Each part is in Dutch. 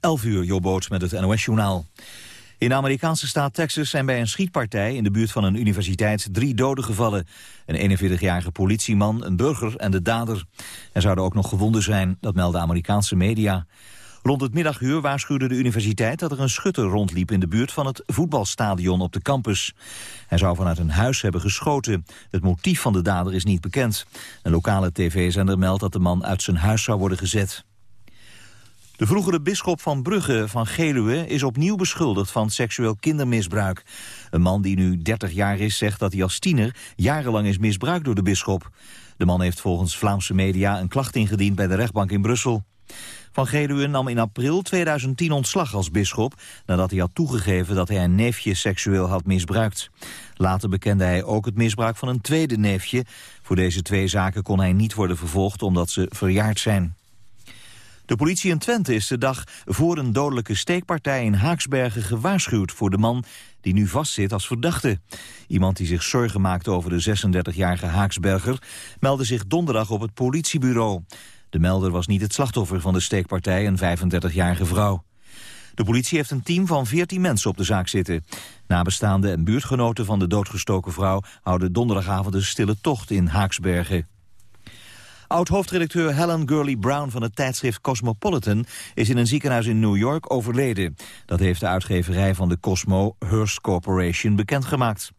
11 uur, Jobboot met het NOS-journaal. In de Amerikaanse staat Texas zijn bij een schietpartij in de buurt van een universiteit drie doden gevallen. Een 41-jarige politieman, een burger en de dader. Er zouden ook nog gewonden zijn, dat melden Amerikaanse media. Rond het middaguur waarschuwde de universiteit dat er een schutter rondliep in de buurt van het voetbalstadion op de campus. Hij zou vanuit een huis hebben geschoten. Het motief van de dader is niet bekend. Een lokale tv-zender meldt dat de man uit zijn huis zou worden gezet. De vroegere bisschop van Brugge van Geluwe is opnieuw beschuldigd van seksueel kindermisbruik. Een man die nu 30 jaar is zegt dat hij als tiener jarenlang is misbruikt door de bisschop. De man heeft volgens Vlaamse media een klacht ingediend bij de rechtbank in Brussel. Van Geluwe nam in april 2010 ontslag als bisschop... nadat hij had toegegeven dat hij een neefje seksueel had misbruikt. Later bekende hij ook het misbruik van een tweede neefje. Voor deze twee zaken kon hij niet worden vervolgd omdat ze verjaard zijn. De politie in Twente is de dag voor een dodelijke steekpartij in Haaksbergen gewaarschuwd voor de man die nu vastzit als verdachte. Iemand die zich zorgen maakte over de 36-jarige Haaksberger meldde zich donderdag op het politiebureau. De melder was niet het slachtoffer van de steekpartij, een 35-jarige vrouw. De politie heeft een team van 14 mensen op de zaak zitten. Nabestaanden en buurtgenoten van de doodgestoken vrouw houden donderdagavond een stille tocht in Haaksbergen. Oud-hoofdredacteur Helen Gurley Brown van het tijdschrift Cosmopolitan is in een ziekenhuis in New York overleden. Dat heeft de uitgeverij van de Cosmo Hearst Corporation bekendgemaakt.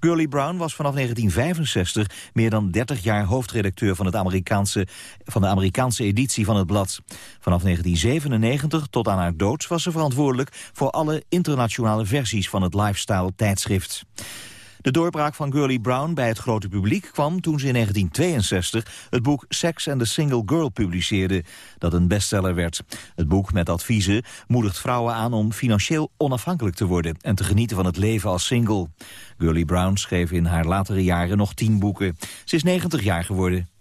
Gurley Brown was vanaf 1965 meer dan 30 jaar hoofdredacteur van, het Amerikaanse, van de Amerikaanse editie van het blad. Vanaf 1997 tot aan haar dood was ze verantwoordelijk voor alle internationale versies van het lifestyle tijdschrift. De doorbraak van Gurley Brown bij het grote publiek kwam toen ze in 1962 het boek Sex and the Single Girl publiceerde, dat een bestseller werd. Het boek met adviezen moedigt vrouwen aan om financieel onafhankelijk te worden en te genieten van het leven als single. Gurley Brown schreef in haar latere jaren nog tien boeken. Ze is 90 jaar geworden.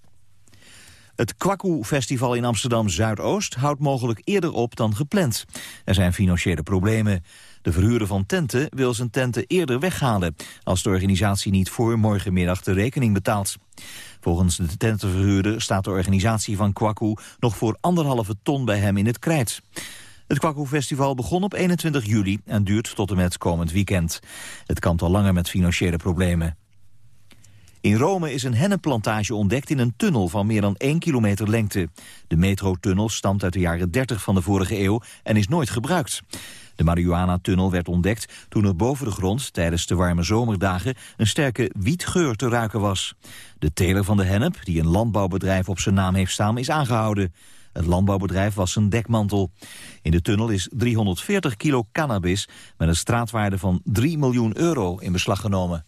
Het Kwaku-festival in Amsterdam-Zuidoost houdt mogelijk eerder op dan gepland. Er zijn financiële problemen. De verhuurder van tenten wil zijn tenten eerder weghalen... als de organisatie niet voor morgenmiddag de rekening betaalt. Volgens de tentenverhuurder staat de organisatie van Kwaku... nog voor anderhalve ton bij hem in het krijt. Het Kwaku-festival begon op 21 juli en duurt tot en met komend weekend. Het kampt al langer met financiële problemen. In Rome is een hennenplantage ontdekt in een tunnel van meer dan 1 kilometer lengte. De metrotunnel stamt uit de jaren 30 van de vorige eeuw en is nooit gebruikt. De marihuana-tunnel werd ontdekt toen er boven de grond tijdens de warme zomerdagen een sterke wietgeur te ruiken was. De teler van de hennep, die een landbouwbedrijf op zijn naam heeft staan, is aangehouden. Het landbouwbedrijf was zijn dekmantel. In de tunnel is 340 kilo cannabis met een straatwaarde van 3 miljoen euro in beslag genomen.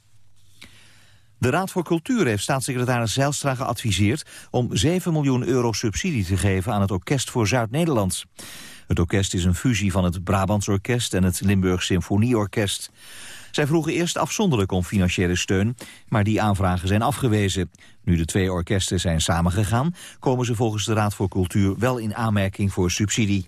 De Raad voor Cultuur heeft staatssecretaris Zijlstra geadviseerd... om 7 miljoen euro subsidie te geven aan het Orkest voor Zuid-Nederland. Het orkest is een fusie van het Brabants Orkest en het Limburg Symfonieorkest. Zij vroegen eerst afzonderlijk om financiële steun, maar die aanvragen zijn afgewezen. Nu de twee orkesten zijn samengegaan, komen ze volgens de Raad voor Cultuur wel in aanmerking voor subsidie.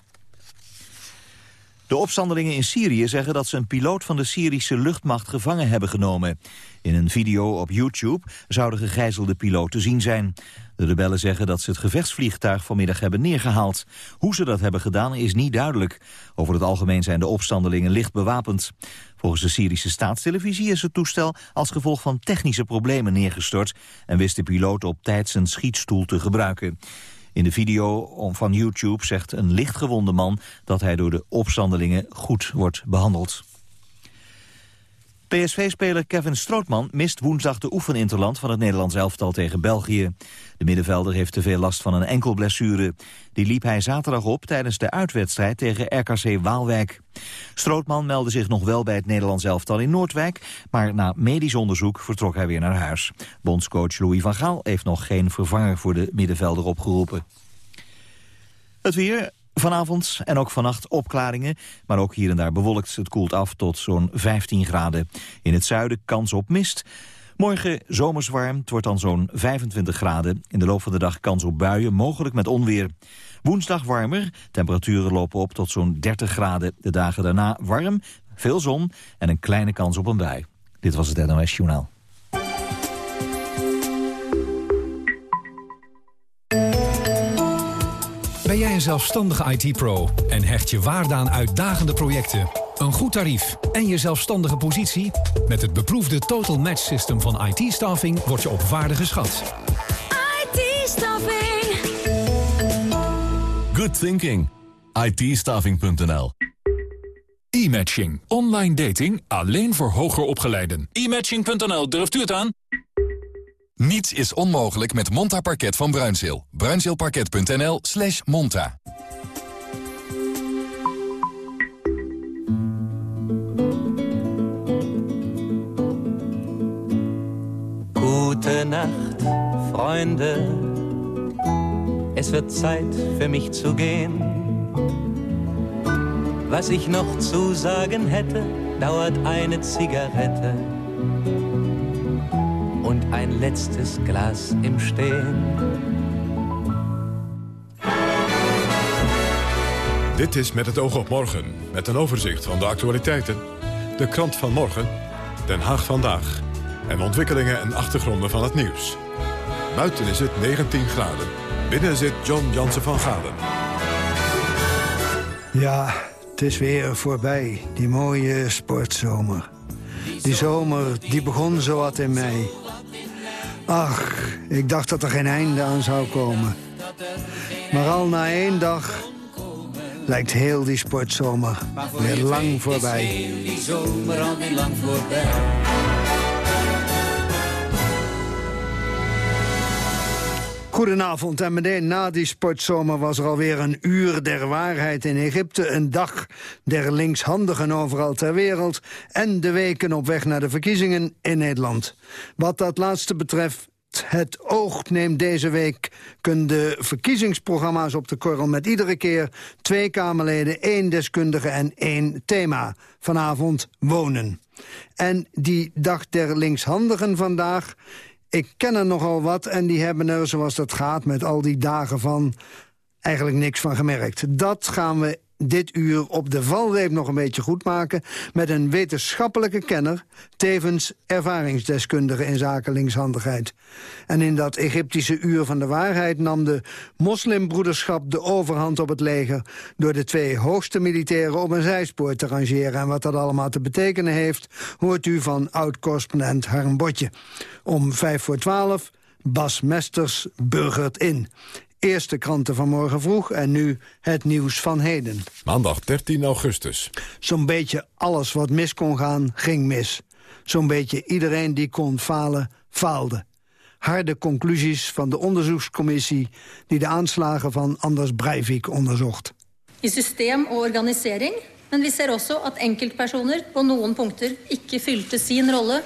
De opstandelingen in Syrië zeggen dat ze een piloot van de Syrische luchtmacht gevangen hebben genomen. In een video op YouTube zou de gegijzelde piloot te zien zijn. De rebellen zeggen dat ze het gevechtsvliegtuig vanmiddag hebben neergehaald. Hoe ze dat hebben gedaan is niet duidelijk. Over het algemeen zijn de opstandelingen licht bewapend. Volgens de Syrische staatstelevisie is het toestel als gevolg van technische problemen neergestort... en wist de piloot op tijd zijn schietstoel te gebruiken. In de video van YouTube zegt een lichtgewonde man dat hij door de opstandelingen goed wordt behandeld. PSV-speler Kevin Strootman mist woensdag de oefeninterland van het Nederlands elftal tegen België. De middenvelder heeft te veel last van een enkelblessure. Die liep hij zaterdag op tijdens de uitwedstrijd tegen RKC Waalwijk. Strootman meldde zich nog wel bij het Nederlands elftal in Noordwijk, maar na medisch onderzoek vertrok hij weer naar huis. Bondscoach Louis van Gaal heeft nog geen vervanger voor de middenvelder opgeroepen. Het weer, Vanavond en ook vannacht opklaringen, maar ook hier en daar bewolkt. Het koelt af tot zo'n 15 graden. In het zuiden kans op mist. Morgen zomers warm, het wordt dan zo'n 25 graden. In de loop van de dag kans op buien, mogelijk met onweer. Woensdag warmer, temperaturen lopen op tot zo'n 30 graden. De dagen daarna warm, veel zon en een kleine kans op een bui. Dit was het NOS Journaal. Ben jij een zelfstandige IT-pro en hecht je waarde aan uitdagende projecten, een goed tarief en je zelfstandige positie? Met het beproefde Total Match System van IT-staffing word je op waarde geschat. IT-staffing. Good thinking. it E-matching. Online dating alleen voor hoger opgeleiden. E-matching.nl, durft u het aan? Niets is onmogelijk met Monta Parket van Bruinzeel. Bruinzeelparket.nl slash monta. Nacht, Freunde. Es wird Zeit für mich zu gehen. Was ich noch zu sagen hätte, dauert eine Zigarette ein letztes Glas im Stehen. Dit is Met het oog op morgen, met een overzicht van de actualiteiten. De krant van morgen, Den Haag vandaag. En ontwikkelingen en achtergronden van het nieuws. Buiten is het 19 graden. Binnen zit John Jansen van Galen. Ja, het is weer voorbij, die mooie sportzomer. Die zomer, die begon zo wat in mei. Ach, ik dacht dat er geen einde aan zou komen. Maar al na één dag lijkt heel die sportzomer weer lang voorbij. Goedenavond en meteen na die sportzomer was er alweer een uur der waarheid in Egypte. Een dag der linkshandigen overal ter wereld. En de weken op weg naar de verkiezingen in Nederland. Wat dat laatste betreft het oog neemt deze week de verkiezingsprogramma's op de korrel... met iedere keer twee Kamerleden, één deskundige en één thema. Vanavond wonen. En die dag der linkshandigen vandaag... Ik ken er nogal wat en die hebben er, zoals dat gaat... met al die dagen van eigenlijk niks van gemerkt. Dat gaan we dit uur op de valreep nog een beetje goed maken... met een wetenschappelijke kenner, tevens ervaringsdeskundige in zaken linkshandigheid. En in dat Egyptische uur van de waarheid nam de moslimbroederschap de overhand op het leger... door de twee hoogste militairen op een zijspoor te rangeren. En wat dat allemaal te betekenen heeft, hoort u van oud-correspondent Harm Botje. Om vijf voor twaalf, Bas Mesters burgert in. Eerste kranten van morgen vroeg en nu het nieuws van heden. Maandag 13 augustus. Zo'n beetje alles wat mis kon gaan, ging mis. Zo'n beetje iedereen die kon falen, faalde. Harde conclusies van de onderzoekscommissie... die de aanslagen van Anders Breivik onderzocht. I system og organisering, men vi ser også at enkeltpersoner på noen punkter ikke fylte sin rolle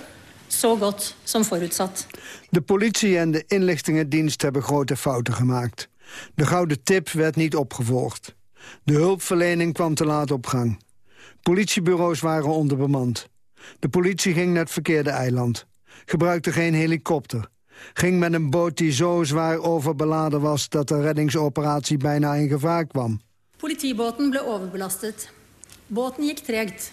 så godt som forutsatt. De politie en de inlichtingendienst hebben grote fouten gemaakt. De gouden tip werd niet opgevolgd. De hulpverlening kwam te laat op gang. Politiebureaus waren onderbemand. De politie ging naar het verkeerde eiland. Gebruikte geen helikopter. Ging met een boot die zo zwaar overbeladen was... dat de reddingsoperatie bijna in gevaar kwam. Politieboten ble overbelastet. Båten gikk tregt.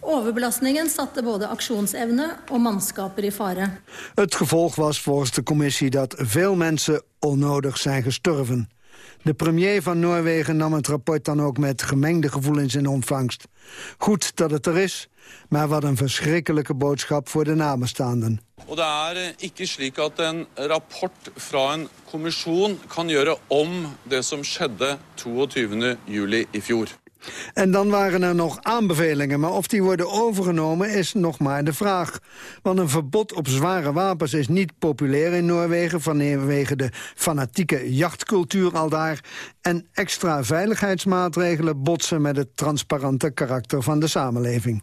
Overbelastningen satte både aksjonsevne og mannskaper i fare. Het gevolg was volgens de commissie dat veel mensen onnodig zijn gestorven. De premier van Noorwegen nam het rapport dan ook met gemengde gevoelens in ontvangst. Goed dat het er is, maar wat een verschrikkelijke boodschap voor de nabestaanden. Og det er eh, ikke slik at en rapport fra en kommisjon kan gjøre om det som skjedde 22. juli i fjor. En dan waren er nog aanbevelingen, maar of die worden overgenomen is nog maar de vraag. Want een verbod op zware wapens is niet populair in Noorwegen... vanwege de fanatieke jachtcultuur al daar... en extra veiligheidsmaatregelen botsen met het transparante karakter van de samenleving.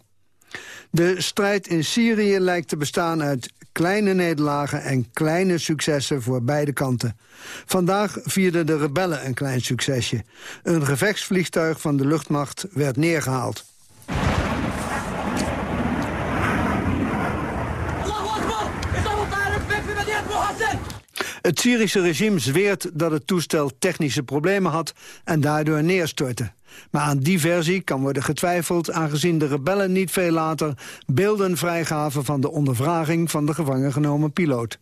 De strijd in Syrië lijkt te bestaan uit kleine nederlagen en kleine successen voor beide kanten. Vandaag vierden de rebellen een klein succesje. Een gevechtsvliegtuig van de luchtmacht werd neergehaald. Het Syrische regime zweert dat het toestel technische problemen had en daardoor neerstortte. Maar aan die versie kan worden getwijfeld... aangezien de rebellen niet veel later beelden vrijgaven... van de ondervraging van de gevangen genomen piloot.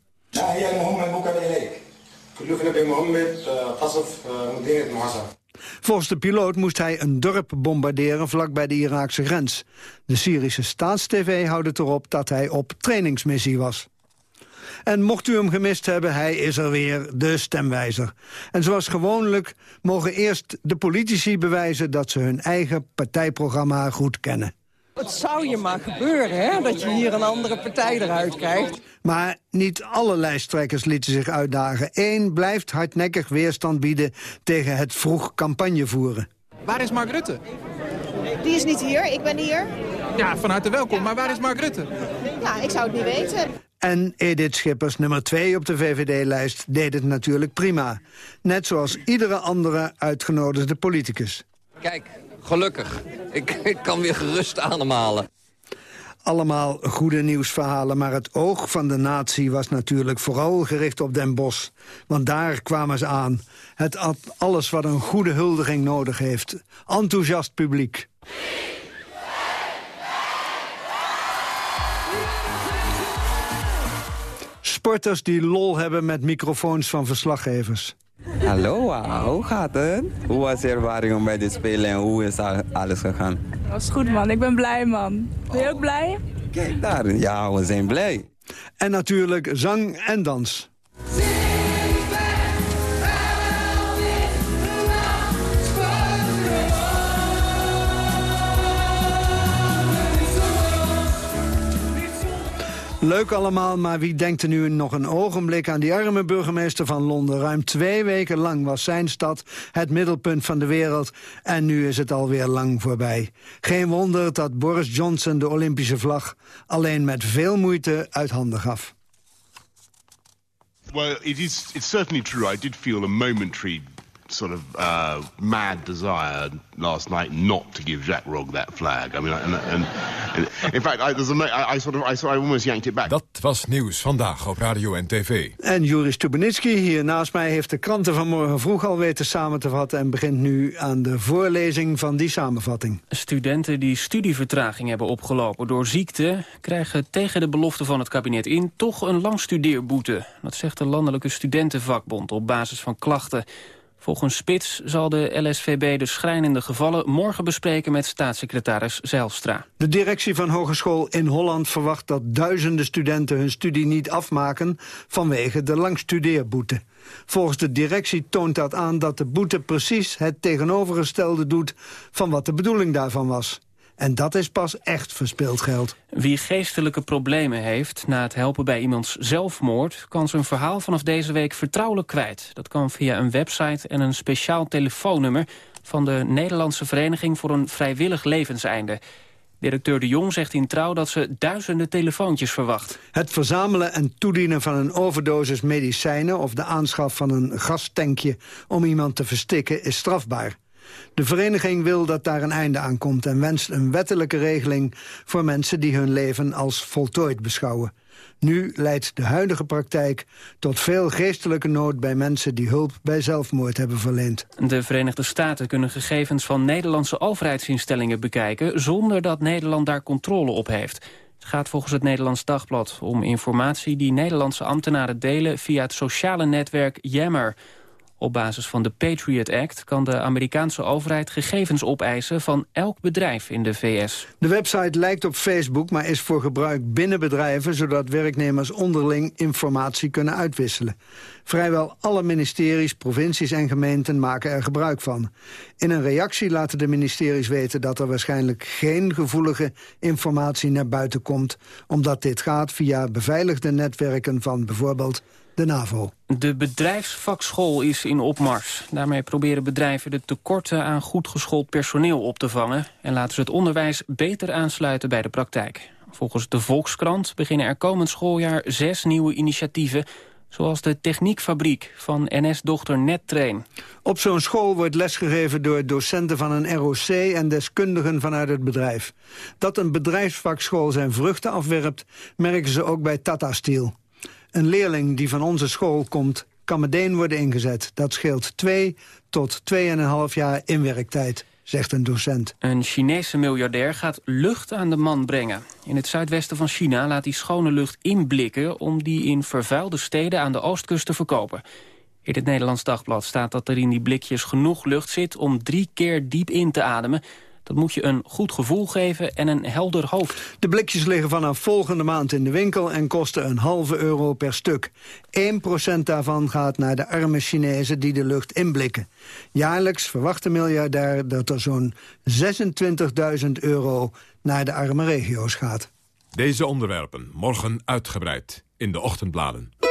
Volgens de piloot moest hij een dorp bombarderen vlakbij de Iraakse grens. De Syrische staatstv houdt het erop dat hij op trainingsmissie was. En mocht u hem gemist hebben, hij is er weer, de stemwijzer. En zoals gewoonlijk mogen eerst de politici bewijzen... dat ze hun eigen partijprogramma goed kennen. Het zou je maar gebeuren, hè, dat je hier een andere partij eruit krijgt. Maar niet alle lijsttrekkers lieten zich uitdagen. Eén blijft hardnekkig weerstand bieden tegen het vroeg campagne voeren. Waar is Mark Rutte? Die is niet hier, ik ben hier. Ja, van harte welkom, maar waar is Mark Rutte? Ja, ik zou het niet weten. En Edith Schippers, nummer 2 op de VVD-lijst, deed het natuurlijk prima. Net zoals iedere andere uitgenodigde politicus. Kijk, gelukkig. Ik, ik kan weer gerust ademhalen. Allemaal goede nieuwsverhalen, maar het oog van de natie was natuurlijk vooral gericht op Den Bosch. Want daar kwamen ze aan. Het had alles wat een goede huldiging nodig heeft. Enthousiast publiek. Sporters die lol hebben met microfoons van verslaggevers. Hallo, hoe gaat het? Hoe was je ervaring om bij dit spelen en hoe is alles gegaan? Dat was goed man, ik ben blij man. Ben je ook blij? Kijk daar, ja we zijn blij. En natuurlijk zang en dans. Leuk allemaal, maar wie denkt er nu nog een ogenblik aan die arme burgemeester van Londen? Ruim twee weken lang was zijn stad het middelpunt van de wereld en nu is het alweer lang voorbij. Geen wonder dat Boris Johnson de Olympische vlag alleen met veel moeite uit handen gaf. Well, it is. It's certainly true. I did feel a momentary sort of uh, mad desire last night not to give Jack Rog that flag. I mean, and, and, and in fact, I, there's a, I, I sort of, I, I almost yanked it back. Dat was nieuws vandaag op radio en tv. En Joris Stubenitski hier naast mij heeft de kranten van morgen vroeg al weten samen te vatten... en begint nu aan de voorlezing van die samenvatting. Studenten die studievertraging hebben opgelopen door ziekte... krijgen tegen de belofte van het kabinet in toch een langstudeerboete. Dat zegt de Landelijke Studentenvakbond op basis van klachten. Volgens Spits zal de LSVB de schrijnende gevallen morgen bespreken met staatssecretaris Zijlstra. De directie van Hogeschool in Holland verwacht dat duizenden studenten hun studie niet afmaken vanwege de langstudeerboete. Volgens de directie toont dat aan dat de boete precies het tegenovergestelde doet van wat de bedoeling daarvan was. En dat is pas echt verspild geld. Wie geestelijke problemen heeft na het helpen bij iemands zelfmoord... kan zijn verhaal vanaf deze week vertrouwelijk kwijt. Dat kan via een website en een speciaal telefoonnummer... van de Nederlandse Vereniging voor een Vrijwillig Levenseinde. Directeur De Jong zegt in Trouw dat ze duizenden telefoontjes verwacht. Het verzamelen en toedienen van een overdosis medicijnen... of de aanschaf van een gastankje om iemand te verstikken is strafbaar. De vereniging wil dat daar een einde aan komt en wenst een wettelijke regeling voor mensen die hun leven als voltooid beschouwen. Nu leidt de huidige praktijk tot veel geestelijke nood bij mensen die hulp bij zelfmoord hebben verleend. De Verenigde Staten kunnen gegevens van Nederlandse overheidsinstellingen bekijken zonder dat Nederland daar controle op heeft. Het gaat volgens het Nederlands Dagblad om informatie die Nederlandse ambtenaren delen via het sociale netwerk Yammer. Op basis van de Patriot Act kan de Amerikaanse overheid gegevens opeisen van elk bedrijf in de VS. De website lijkt op Facebook, maar is voor gebruik binnen bedrijven... zodat werknemers onderling informatie kunnen uitwisselen. Vrijwel alle ministeries, provincies en gemeenten maken er gebruik van. In een reactie laten de ministeries weten dat er waarschijnlijk geen gevoelige informatie naar buiten komt... omdat dit gaat via beveiligde netwerken van bijvoorbeeld de NAVO. De bedrijfsvakschool is in opmars. Daarmee proberen bedrijven de tekorten aan goed geschoold personeel op te vangen... en laten ze het onderwijs beter aansluiten bij de praktijk. Volgens de Volkskrant beginnen er komend schooljaar zes nieuwe initiatieven... zoals de techniekfabriek van NS-dochter NetTrain. Op zo'n school wordt lesgegeven door docenten van een ROC... en deskundigen vanuit het bedrijf. Dat een bedrijfsvakschool zijn vruchten afwerpt... merken ze ook bij Tata Steel. Een leerling die van onze school komt, kan meteen worden ingezet. Dat scheelt twee tot 2,5 jaar inwerktijd zegt een docent. Een Chinese miljardair gaat lucht aan de man brengen. In het zuidwesten van China laat hij schone lucht inblikken... om die in vervuilde steden aan de oostkust te verkopen. In het Nederlands Dagblad staat dat er in die blikjes genoeg lucht zit... om drie keer diep in te ademen. Dat moet je een goed gevoel geven en een helder hoofd. De blikjes liggen vanaf volgende maand in de winkel en kosten een halve euro per stuk. 1% daarvan gaat naar de arme Chinezen die de lucht inblikken. Jaarlijks verwacht de miljardair dat er zo'n 26.000 euro naar de arme regio's gaat. Deze onderwerpen morgen uitgebreid in de ochtendbladen.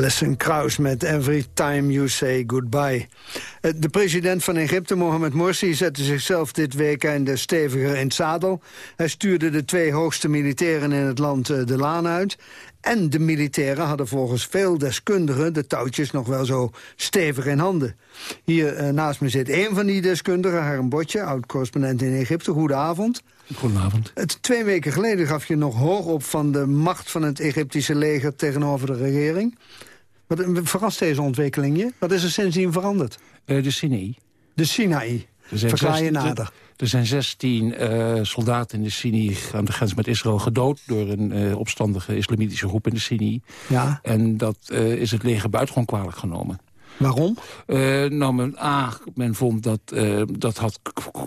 Alison Krauss met Every Time You Say Goodbye. Eh, De president van Egypte, Mohamed Morsi, zette zichzelf dit weekend steviger in het zadel. Hij stuurde de twee hoogste militairen in het land eh, de laan uit. En de militairen hadden volgens veel deskundigen de touwtjes nog wel zo stevig in handen. Hier eh, naast me zit één van die deskundigen, Harm Botje, oud-correspondent in Egypte. Goedenavond. Goedenavond. Het, twee weken geleden gaf je nog hoog op van de macht van het Egyptische leger tegenover de regering. Wat verrast deze ontwikkeling je? Wat is er sindsdien veranderd? Eh, de Sinai. De Sinaï. Er Verklaar je 16 nader. Er zijn 16 eh, soldaten in de Sinai aan de grens met Israël gedood... door een eh, opstandige islamitische groep in de Sinai. Ja. En dat eh, is het leger buitengewoon kwalijk genomen. Waarom? Eh, nou, men, A, men vond dat eh, dat had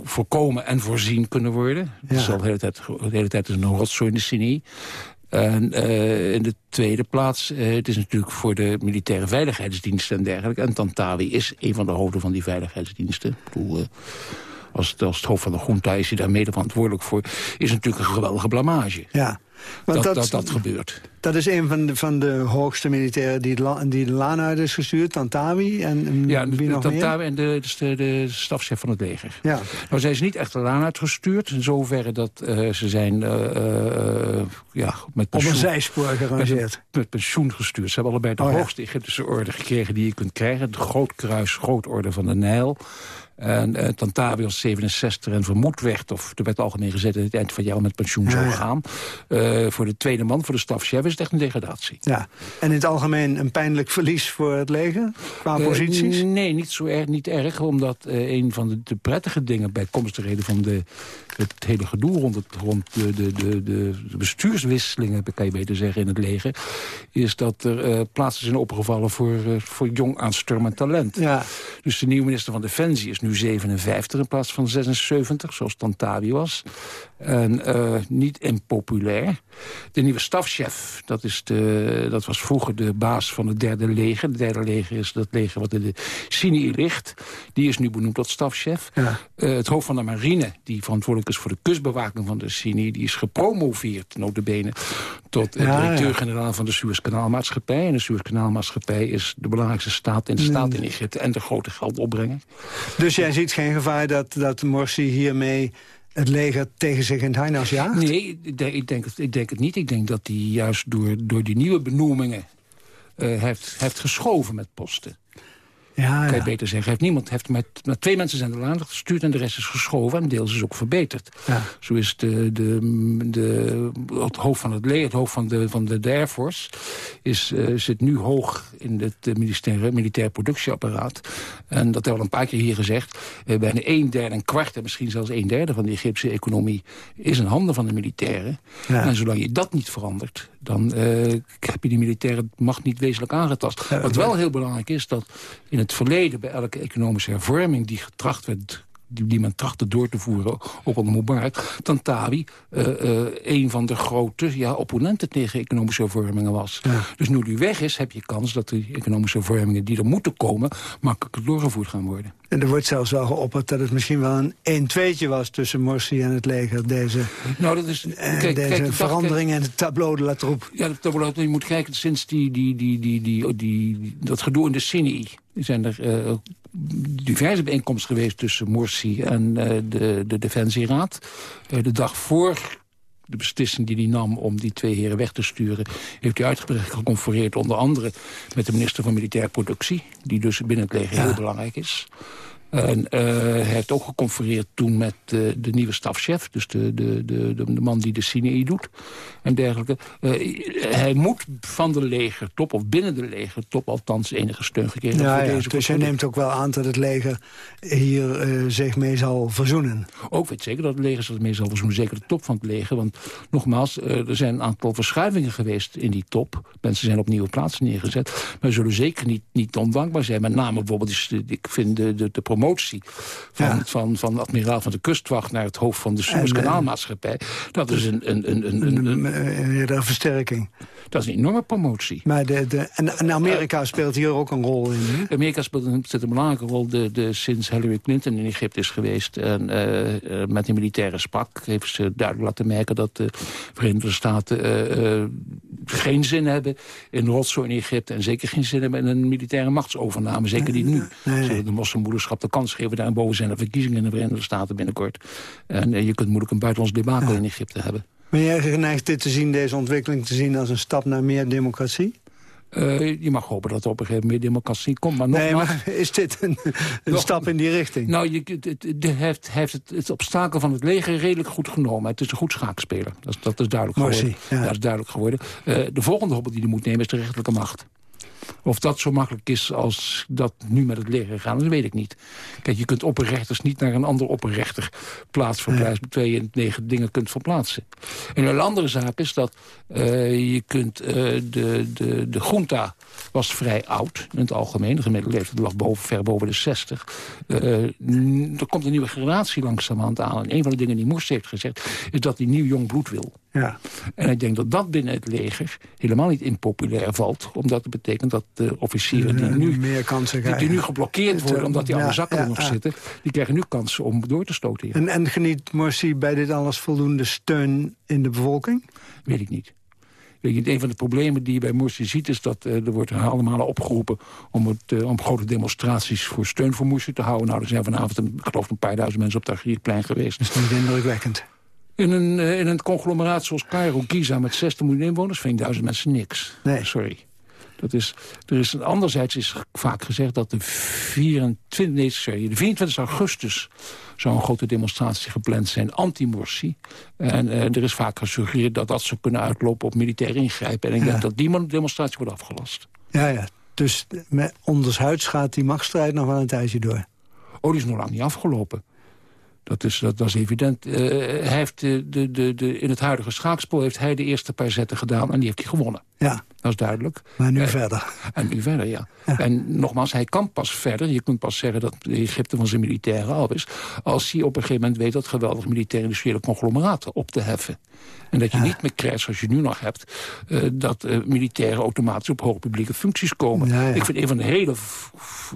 voorkomen en voorzien kunnen worden. Het is al de hele tijd, de hele tijd is een rotzooi in de Sinai. En eh, in de tweede plaats, eh, het is natuurlijk voor de militaire veiligheidsdiensten en dergelijke. En Tantawi is een van de hoofden van die veiligheidsdiensten. Ik eh, als, het, hoofd van de junta is hij daar mede verantwoordelijk voor. Is natuurlijk een geweldige blamage. Ja. Dat dat, dat, gebeurt. Dat is een van de, van de hoogste militairen die, la- die de laan uit is gestuurd. Tantawi en, Ja, wie nog meer? Tantawi en de, de, de stafchef van het leger. Ja. Nou zijn ze niet echt de laan uitgestuurd. In zoverre dat eh, ze zijn eh, eh, ja, met Op een pensioen, zijspoor gerangeerd. met, met pensioen gestuurd. Ze hebben allebei de Oh, ja. hoogste Egyptische orde gekregen die je kunt krijgen. Het Groot Kruis, Grootorde van de Nijl. En Tantawi was 67 en vermoed werd, of er werd algemeen gezet... dat het eind van het jaar met pensioen zou gaan. Eh, voor de tweede man, voor de stafchef, is het echt een degradatie. Ja. En in het algemeen een pijnlijk verlies voor het leger? Qua Eh, posities? nee, niet zo erg, niet erg omdat eh, een van de, de prettige dingen... bij komstigheden van de, het hele gedoe rond, het, rond de, de, de, de bestuurswisselingen... kan je beter zeggen, in het leger... is dat er plaatsen zijn opgevallen voor, voor jong aansturmend talent. Ja. Dus de nieuwe minister van Defensie is nu 57 in plaats van 76, zoals Tantawi was. En eh, niet impopulair. De nieuwe stafchef, dat, is de, dat was vroeger de baas van het derde leger. Het derde leger is dat leger wat in de Sinai ligt. Die is nu benoemd tot stafchef. Ja. Eh, het hoofd van de marine, die verantwoordelijk is voor de kustbewaking van de Sinai... die is gepromoveerd, notabene, tot ja. directeur-generaal van de Suezkanaalmaatschappij. En de Suezkanaalmaatschappij is de belangrijkste staat in de staat in Egypte... en de grote geldopbrenger. Dus jij ziet geen gevaar dat, dat Morsi hiermee het leger tegen zich in het harnas jaagt? Nee, ik denk, het, ik denk het niet. Ik denk dat hij juist door, door die nieuwe benoemingen... eh, heeft, heeft geschoven met posten. Ja, Kan je beter zeggen. Heeft niemand, heeft met, met twee mensen zijn de laan gestuurd... en de rest is geschoven en deels is ook verbeterd. Ja. Zo is de, de, de, het hoofd van het leger, het hoofd van de, van de, de Air Force... Is, eh, zit nu hoog in het eh, militaire, militair productieapparaat. En dat hebben we al een paar keer hier gezegd. eh, bijna een derde, een kwart en misschien zelfs een derde... van de Egyptische economie is in handen van de militairen. Ja. En zolang je dat niet verandert... dan eh, heb je die militaire macht niet wezenlijk aangetast. Wat wel heel belangrijk is, dat in het verleden... bij elke economische hervorming die getracht werd die, die men trachtte door te voeren, ook onder Mubarak... Tantawi eh, eh, een van de grote ja, opponenten tegen economische hervormingen was. Dus nu die weg is, heb je kans dat de economische hervormingen... die er moeten komen, makkelijker doorgevoerd gaan worden. En er wordt zelfs wel geopperd dat het misschien wel een 1-2'tje was... tussen Morsi en het leger, deze, Nou, dat is... eh, kijk, deze kijk, verandering in het tableau de la troupe. Ja, dat tableau, je moet kijken, sinds die, die, die, die, die, die, dat gedoe in de Sinai... zijn er eh, diverse bijeenkomsten geweest tussen Morsi en eh, de, de Defensieraad. Eh, de dag voor de beslissing die hij nam om die twee heren weg te sturen... heeft hij uitgebreid geconfereerd onder andere met de minister van Militaire Productie... die dus binnen het leger heel belangrijk is... En eh, hij heeft ook geconfereerd toen met eh, de nieuwe stafchef. Dus de, de, de, de, man die de Sinai doet. En dergelijke. Eh, hij moet van de legertop, of binnen de legertop... althans enige steun gekregen Ja, voor ja, deze dus hij neemt ook wel aan dat het leger hier zich mee zal verzoenen. Ook weet zeker dat het leger zich mee zal verzoenen. Zeker de top van het leger. Want nogmaals, er zijn een aantal verschuivingen geweest in die top. Mensen zijn op nieuwe plaatsen neergezet. Maar zullen zeker niet, niet ondankbaar zijn. Met name bijvoorbeeld, is ik vind de, de, de promotie van, Ja. van, van de admiraal van de kustwacht... naar het hoofd van de Suezkanaalmaatschappij. Dat is een, een, een, een, een, een- Een eerdere versterking. Dat is een enorme promotie. Maar de, de, en, en Amerika speelt hier ook een rol in. Hè? Amerika speelt een, zit een belangrijke rol de, de, sinds Hillary Clinton in Egypte is geweest. En eh, eh, met de militairen sprak, heeft ze duidelijk laten merken... dat de Verenigde Staten eh, eh, geen zin hebben in rotzooi in Egypte... en zeker geen zin hebben in een militaire machtsovername. Zeker niet nu. nee. Zullen de moslimbroederschap de kans geven... daarboven zijn er verkiezingen in de Verenigde Staten binnenkort. En eh, je kunt moeilijk een buitenlands debakel in Egypte hebben. Ben jij geneigd dit te zien, deze ontwikkeling te zien als een stap naar meer democratie? Eh, je mag hopen dat er op een gegeven moment meer democratie komt. Maar Nee, nogmaals, maar is dit een, een Nog- stap in die richting? Nou, je, het, heeft, heeft het, het obstakel van het leger redelijk goed genomen. Het is een goed schakspeler. Dat is, dat is duidelijk geworden. ja. Dat is duidelijk geworden. De volgende hobbel die hij moet nemen is de rechterlijke macht. Of dat zo makkelijk is als dat nu met het leger gaat, dat weet ik niet. Kijk, je kunt opperrechters niet naar een ander opperrechter plaats verplaatsen... met twee en negen dingen kunt verplaatsen. En een andere zaak is dat eh, je kunt... eh, de, de, de junta was vrij oud in het algemeen. De gemiddelde leeftijd lag boven, ver boven de 60. Eh, er komt een nieuwe generatie langzamerhand aan. En een van de dingen die Morsi heeft gezegd... is dat hij nieuw jong bloed wil. Ja. En ik denk dat dat binnen het leger helemaal niet impopulair valt. Omdat het betekent dat de officieren die nu, meer kansen die, nu geblokkeerd worden... omdat die Ja, zakken ja, er nog ja. zitten... die krijgen nu kansen om door te stoten. En, en geniet Morsi bij dit alles voldoende steun in de bevolking? Weet ik niet. Weet je, een van de problemen die je bij Morsi ziet... is dat eh, er wordt allemaal opgeroepen om, het, eh, om grote demonstraties voor steun voor Morsi te houden. Nou, er zijn vanavond, een, ik geloof, een paar duizend mensen op het Tahrirplein geweest. Dat is niet indrukwekkend. In een, eh, in een conglomeraat zoals Cairo, Giza met 60 miljoen inwoners... vind duizend mensen niks. Nee. Sorry. Dat is, er is, anderzijds is vaak gezegd dat de 24, nee, sorry, de 24 augustus... zou een grote demonstratie gepland zijn, anti-Morsi. En eh, er is vaak gesuggereerd dat dat zou kunnen uitlopen op militair ingrijpen. En ik Ja. denk dat die demonstratie wordt afgelast. Ja, ja. Dus met ondershuids gaat die machtsstrijd nog wel een tijdje door. Oh, die is nog lang niet afgelopen. Dat is, dat, dat is evident. Eh, hij heeft de, de, de, de, in het huidige schaakspel heeft hij de eerste paar zetten gedaan... en die heeft hij gewonnen. Ja. Dat is duidelijk. Maar nu Eh, verder. En nu verder, ja. En nogmaals, hij kan pas verder. Je kunt pas zeggen dat Egypte van zijn militairen af is... als hij op een gegeven moment weet dat geweldig militair-industriële conglomeraten op te heffen. En dat je niet meer krijgt, zoals je nu nog hebt... eh, dat eh, militairen automatisch op hoge publieke functies komen. Ja. Ik vind een van de hele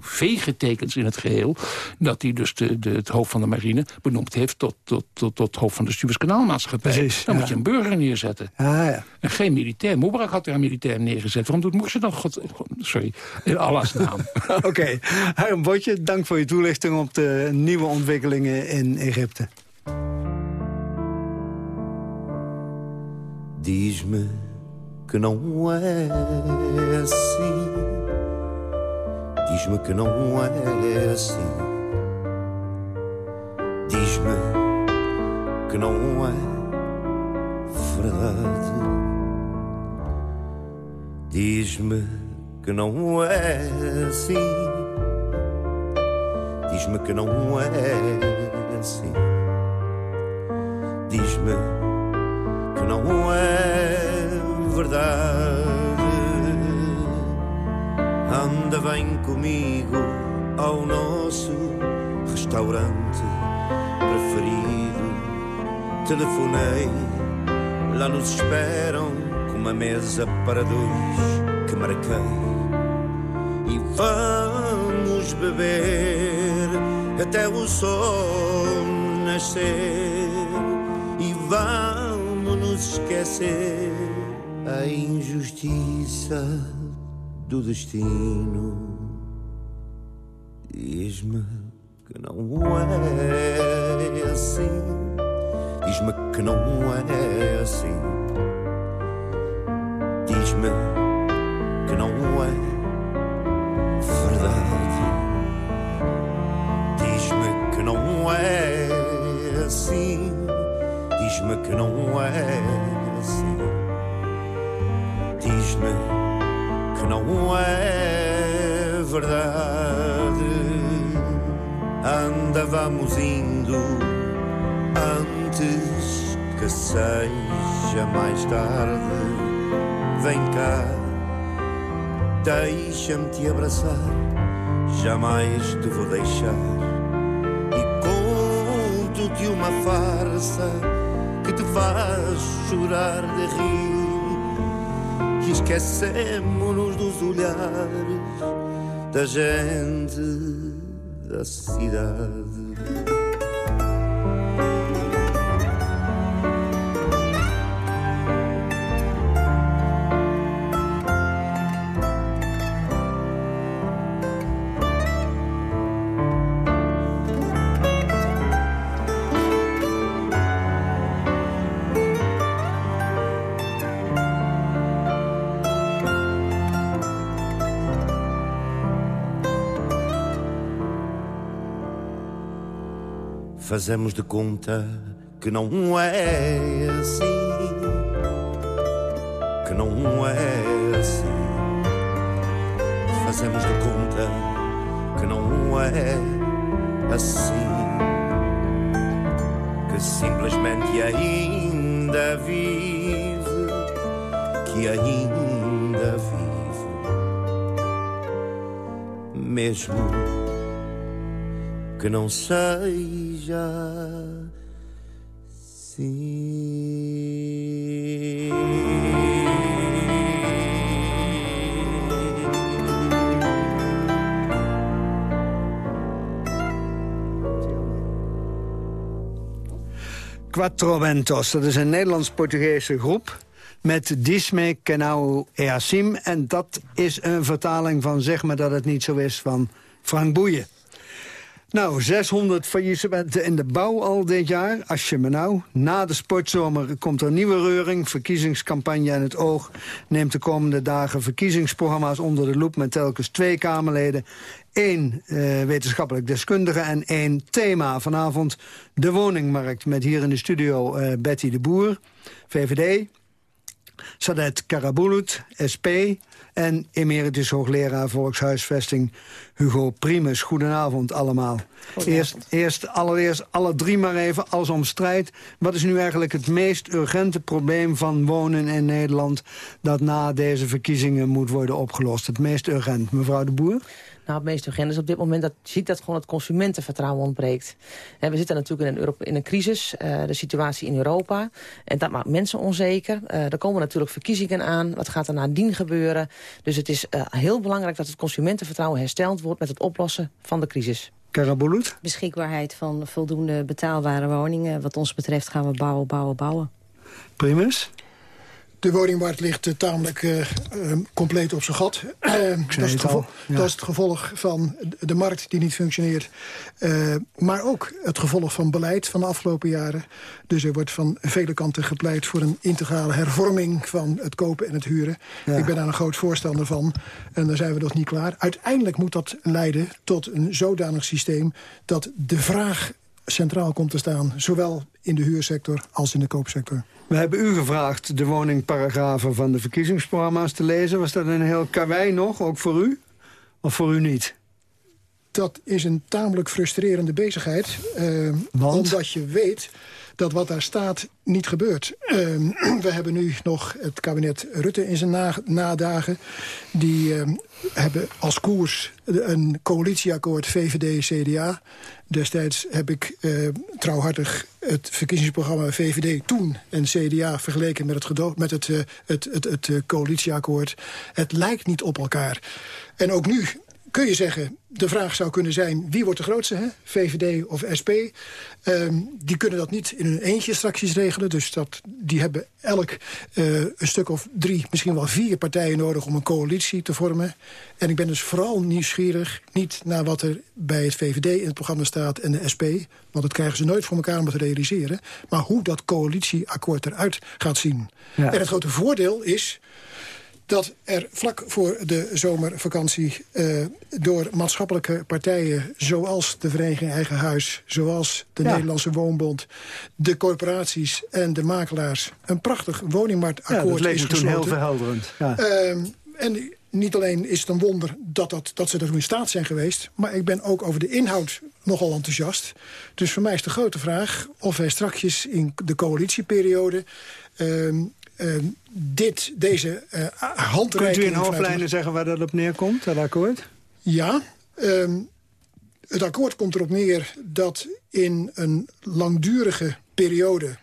vege tekens in het geheel... dat hij dus de, de, het hoofd van de marine benoemd heeft... tot, tot, tot, tot hoofd van de Suezkanaalmaatschappij. Dan moet je een burger neerzetten. Ja, ja. En geen militair. Mubarak had er militair neergezet. Waarom doet Morsi dan... God, sorry, in Allahs naam. Oké. Harm Botje, dank voor je toelichting op de nieuwe ontwikkelingen in Egypte. Diz-me que não é assim. Diz-me que não é assim. Diz-me que não é verdade. Diz-me que não é assim. Diz-me que não é assim. Diz-me que não é verdade. Anda, vem comigo ao nosso restaurante preferido. Telefonei, lá nos esperam uma mesa para dois que marquei. E vamos beber até o sol nascer. E vamos nos esquecer a injustiça do destino. Diz-me que não é assim. Diz-me que não é assim. Diz-me que não é verdade. Diz-me que não é assim. Diz-me que não é assim. Diz-me que não é verdade. Anda, vamos indo antes que seja mais tarde. Vem cá, deixa-me te abraçar. Jamais te vou deixar. E conto-te uma farsa que te faz chorar de rir. Que esquecemos-nos dos olhares da gente da cidade. Fazemos de conta que não é assim. Que não é assim. Fazemos de conta que não é assim. Que simplesmente ainda vive. Que ainda vive. Mesmo que não Quattro Ventos, dat is een Nederlands-Portugese groep. met Disme Kenau Easim. En dat is een vertaling van Zeg maar dat het niet zo is van Frank Boeien. Nou, 600 faillissementen in de bouw al dit jaar. Als je me nou. Na de sportzomer komt er nieuwe reuring. Verkiezingscampagne en het oog neemt de komende dagen verkiezingsprogramma's onder de loep... met telkens twee Kamerleden, één eh, wetenschappelijk deskundige en één thema. Vanavond de woningmarkt met hier in de studio eh, Betty de Boer, VVD... Sadet Karabulut, SP en emeritus hoogleraar volkshuisvesting Hugo Primus. Goedenavond allemaal. Eerst, eerst, allereerst alle drie maar even als om strijd. Wat is nu eigenlijk het meest urgente probleem van wonen in Nederland... dat na deze verkiezingen moet worden opgelost? Het meest urgent, mevrouw de Boer? Nou, het meest urgent is op dit moment dat je ziet dat gewoon het consumentenvertrouwen ontbreekt. En we zitten natuurlijk in een, Euro- in een crisis, eh, de situatie in Europa. En dat maakt mensen onzeker. Eh, er komen natuurlijk verkiezingen aan. Wat gaat er nadien gebeuren? Dus het is eh, heel belangrijk dat het consumentenvertrouwen hersteld wordt... met het oplossen van de crisis. Karabulut? Beschikbaarheid van voldoende betaalbare woningen. Wat ons betreft gaan we bouwen, bouwen, bouwen. Primus? De woningmarkt ligt eh, tamelijk eh, eh, compleet op zijn gat. Eh, dat, is gevolg, ja. dat is het gevolg van de markt die niet functioneert. Eh, maar ook het gevolg van beleid van de afgelopen jaren. Dus er wordt van vele kanten gepleit voor een integrale hervorming... van het kopen en het huren. Ja. Ik ben daar een groot voorstander van. En daar zijn we nog niet klaar. Uiteindelijk moet dat leiden tot een zodanig systeem... dat de vraag centraal komt te staan. Zowel in de huursector als in de koopsector. We hebben u gevraagd de woningparagrafen van de verkiezingsprogramma's te lezen. Was dat een heel karwei nog, ook voor u? Of voor u niet? dat is een tamelijk frustrerende bezigheid. eh, omdat je weet dat wat daar staat niet gebeurt. Eh, we hebben nu nog het kabinet Rutte in zijn na- nadagen. Die eh, hebben als koers een coalitieakkoord VVD-CDA. Destijds heb ik eh, trouwhartig het verkiezingsprogramma VVD toen en CDA vergeleken met het, met het, eh, het, het, het, eh, coalitieakkoord. Het lijkt niet op elkaar. En ook nu kun je zeggen, de vraag zou kunnen zijn... wie wordt de grootste, hè? VVD of SP? Ehm, die kunnen dat niet in hun eentje straks regelen. Dus dat, die hebben elk eh, een stuk of drie, misschien wel vier partijen nodig... om een coalitie te vormen. En ik ben dus vooral nieuwsgierig... niet naar wat er bij het VVD in het programma staat en de SP... want dat krijgen ze nooit voor elkaar om dat te realiseren... maar hoe dat coalitieakkoord eruit gaat zien. Ja. En het grote voordeel is dat er vlak voor de zomervakantie eh, door maatschappelijke partijen... zoals de Vereniging Eigen Huis, zoals de Ja. Nederlandse Woonbond... de corporaties en de makelaars een prachtig Ja, woningmarktakkoord leek is me toen gesloten. heel verhelderend. Ja. Ehm, en niet alleen is het een wonder dat, dat, dat ze in staat zijn geweest... maar ik ben ook over de inhoud nogal enthousiast. Dus voor mij is de grote vraag of wij strakjes in de coalitieperiode... ehm, ehm, dit, deze eh Kunt u in hoofdlijnen zeggen waar dat op neerkomt, dat akkoord? Ja, ehm, het akkoord komt erop neer dat in een langdurige periode...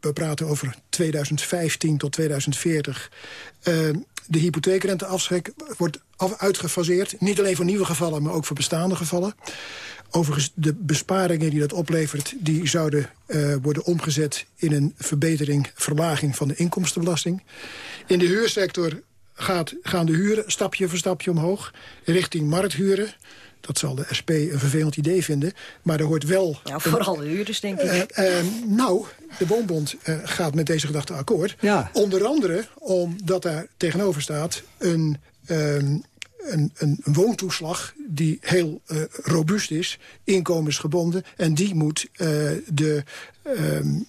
we praten over 2015 tot 2040... ehm, de hypotheekrenteafschrik wordt af, uitgefaseerd. Niet alleen voor nieuwe gevallen, maar ook voor bestaande gevallen. Overigens, de besparingen die dat oplevert... die zouden eh, worden omgezet in een verbetering, verlaging van de inkomstenbelasting. In de huursector gaat, gaan de huren stapje voor stapje omhoog. Richting markthuren. Dat zal de SP een vervelend idee vinden. Maar er hoort wel... Nou, vooral de huurders, denk ik. Eh, eh, nou, de Woonbond eh, gaat met deze gedachte akkoord. Onder andere omdat daar tegenover staat een, ehm, een, een woontoeslag die heel eh, robuust is, inkomensgebonden. En die moet eh, de, ehm,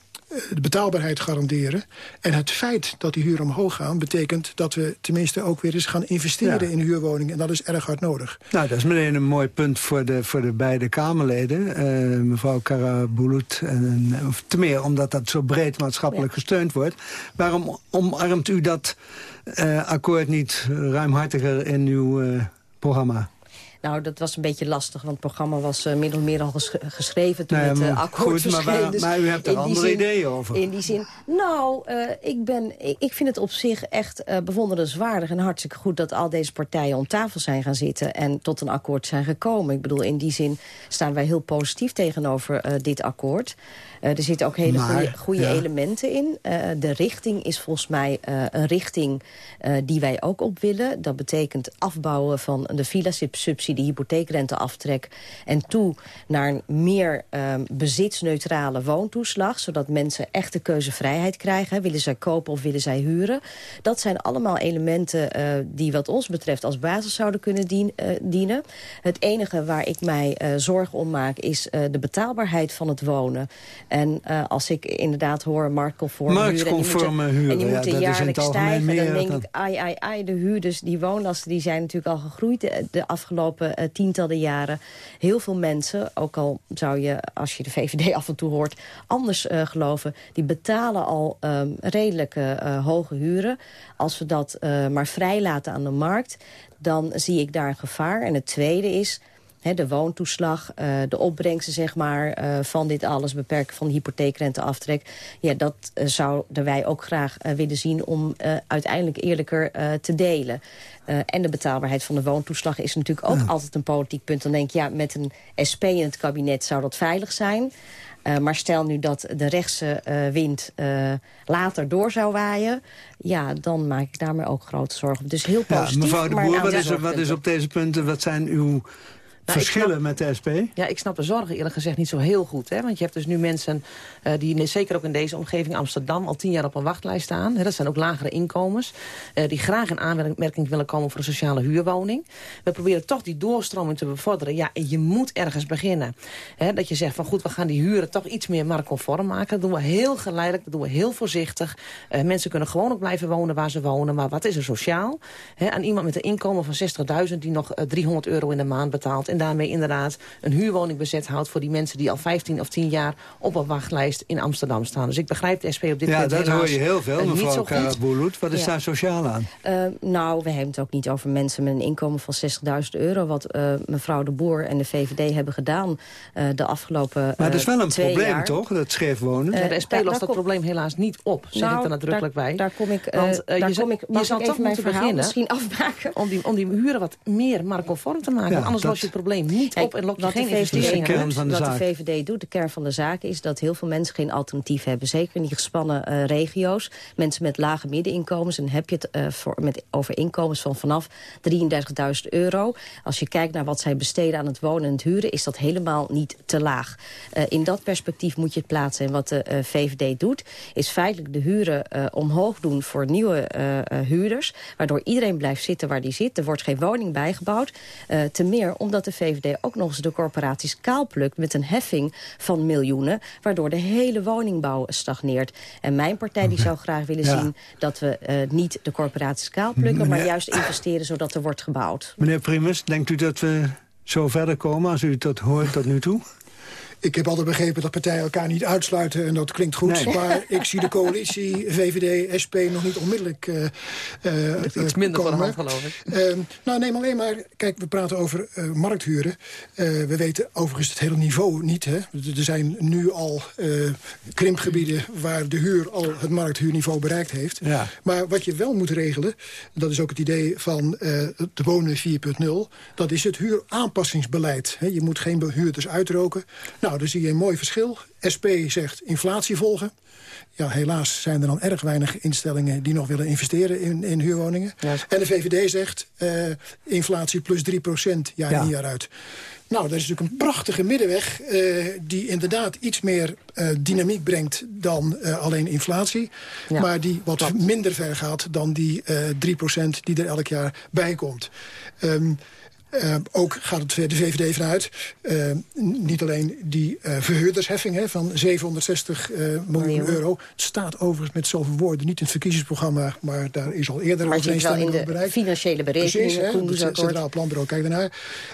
de betaalbaarheid garanderen. En het feit dat die huren omhoog gaan... betekent dat we tenminste ook weer eens gaan investeren Ja. in huurwoningen. En dat is erg hard nodig. Nou, dat is meteen een mooi punt voor de, voor de beide Kamerleden. eh, mevrouw Karabulut. En, of te meer omdat dat zo breed maatschappelijk gesteund wordt. Waarom omarmt u dat eh, akkoord niet ruimhartiger in uw eh, programma? Nou, dat was een beetje lastig, want het programma was uh, min of meer al ges geschreven toen Nee, het uh, maar akkoord goed, maar waar- Dus maar u hebt er andere zin- ideeën over. In die zin, nou, eh, ik, ben, ik, ik vind het op zich echt eh, bewonderenswaardig en hartstikke goed... dat al deze partijen om tafel zijn gaan zitten en tot een akkoord zijn gekomen. Ik bedoel, in die zin staan wij heel positief tegenover eh, dit akkoord. Eh, er zitten ook hele Maar, goede, ja. elementen in. Eh, de richting is volgens mij eh, een richting die wij ook op willen. Dat betekent afbouwen van de villa-subsidie, hypotheekrenteaftrek... en toe naar een meer eh, bezitsneutrale woontoeslag... zodat mensen echte keuzevrijheid krijgen. Willen zij kopen of willen zij huren? Dat zijn allemaal elementen die wat ons betreft als basis zouden kunnen dien- dienen. Het enige waar ik mij zorgen om maak is de betaalbaarheid van het wonen. En eh, als ik inderdaad hoor marktconforme Marktconforme huren, En die ja, moeten het jaarlijks stijgen. Dan denk dan- ik, ai, ai, ai, de huurders, die woonlasten... die zijn natuurlijk al gegroeid de, de afgelopen eh, tientallen jaren. Heel veel mensen, ook al zou je, als je de VVD af en toe hoort... anders eh, geloven, die betalen al ehm, redelijk eh, eh, hoge huren. Als we dat maar vrijlaten aan de markt, dan zie ik daar een gevaar. En het tweede is... de woontoeslag, eh, de opbrengsten zeg maar, eh, van dit alles... beperken van de hypotheekrenteaftrek. Ja, dat eh, zouden wij ook graag willen zien... om uiteindelijk eerlijker te delen. En de betaalbaarheid van de woontoeslag is natuurlijk ook altijd een politiek punt. Dan denk je, ja, met een SP in het kabinet zou dat veilig zijn... Maar stel nu dat de rechtse wind later door zou waaien... ja, dan maak ik daar me ook grote zorgen. Dus heel Ja, positief, mevrouw de Boer, wat is, wat is op deze punten, wat zijn uw verschillen snap- met de SP? Ja, ik snap de zorgen eerlijk gezegd niet zo heel goed. Hè? Want je hebt dus nu mensen eh, die zeker ook in deze omgeving Amsterdam... al tien jaar op een wachtlijst staan. Hè? Dat zijn ook lagere inkomens. eh, die graag in aanmerking willen komen voor een sociale huurwoning. We proberen toch die doorstroming te bevorderen. Ja, je moet ergens beginnen. Hè? Dat je zegt van goed, we gaan die huren toch iets meer marktconform maken. Dat doen we heel geleidelijk, dat doen we heel voorzichtig. Eh, mensen kunnen gewoon ook blijven wonen waar ze wonen. Maar wat is er sociaal? Hè? Aan iemand met een inkomen van 60.000 die nog eh, 300 euro in de maand betaalt... en daarmee inderdaad een huurwoning bezet houdt... voor die mensen die al 15 of 10 jaar op een wachtlijst in Amsterdam staan. Dus ik begrijp de SP op dit Ja, punt dat helaas, hoor je heel veel, mevrouw. Karabulut. Wat is Ja. daar sociaal aan? Eh, nou, we hebben het ook niet over mensen met een inkomen van 60.000 euro... wat eh, mevrouw de Boer en de VVD hebben gedaan eh, de afgelopen Maar dat is wel een probleem, jaar. toch? Dat scheef wonen. Ja, de SP lost dat kom- probleem helaas niet op, zeg Nou, ik er nadrukkelijk daar- bij. daar kom ik, eh, Want daar je, kom ik- je zal toch moeten verhaal beginnen misschien afmaken? Om die, om die huren wat meer marktconform te maken. Ja, anders dat- los je het probleem niet Kijk, op en lok je wat geen de VVD investeringen. wat de VVD doet, de kern van de zaak is dat heel veel mensen geen alternatief hebben. Zeker in die gespannen eh, regio's. Mensen met lage middeninkomens. En heb je het eh, voor, met, over inkomens van vanaf 33.000 euro. Als je kijkt naar wat zij besteden aan het wonen en het huren... is dat helemaal niet te laag. Eh, in dat perspectief moet je het plaatsen. En wat de VVD doet, is feitelijk de huren eh, omhoog doen... voor nieuwe huurders. Waardoor iedereen blijft zitten waar die zit. Er wordt geen woning bijgebouwd. Eh te meer omdat de VVD ook nog eens de corporaties kaalplukt... met een heffing van miljoenen... waardoor de hele woningbouw stagneert. En mijn partij die zou graag willen Ja. zien... dat we eh, niet de corporaties kaalplukken... maar juist investeren zodat er wordt gebouwd. Meneer Primus, denkt u dat we zo verder komen als u dat hoort tot nu toe? Ik heb altijd begrepen dat partijen elkaar niet uitsluiten en dat klinkt goed. Nee. Maar ik zie de coalitie, VVD, SP nog niet onmiddellijk eh eh, Iets minder voor de komen. hand, geloof ik. Ehm, nou, neem alleen maar... Kijk, we praten over eh, markthuren. Eh, we weten overigens het hele niveau niet. Hè. Er zijn nu al eh, krimpgebieden waar de huur al het markthuurniveau bereikt heeft. Ja. Maar wat je wel moet regelen, dat is ook het idee van eh, de wonen 4.0... dat is het huuraanpassingsbeleid. Hè. Je moet geen huurders uitroken. Nou, dan zie je een mooi verschil. SP zegt inflatie volgen. Ja, helaas zijn er dan erg weinig instellingen die nog willen investeren in, in huurwoningen. En de VVD zegt eh, inflatie plus 3% jaar Ja. in jaar uit. Nou, dat is natuurlijk een prachtige middenweg... eh, die inderdaad iets meer eh, dynamiek brengt dan alleen inflatie. maar die wat minder ver gaat dan die eh 3% die er elk jaar bij komt. Ehm, eh, ook gaat het de VVD vanuit. eh, niet alleen die eh, verhuurdersheffing hè, van 760 eh, miljoen euro. Het staat overigens met zoveel woorden niet in het verkiezingsprogramma... maar daar is al eerder Maar het overeenstemming in over de bereikt. financiële Precies, berekeningen. hè, het. Centraal Planbureau, daarnaar.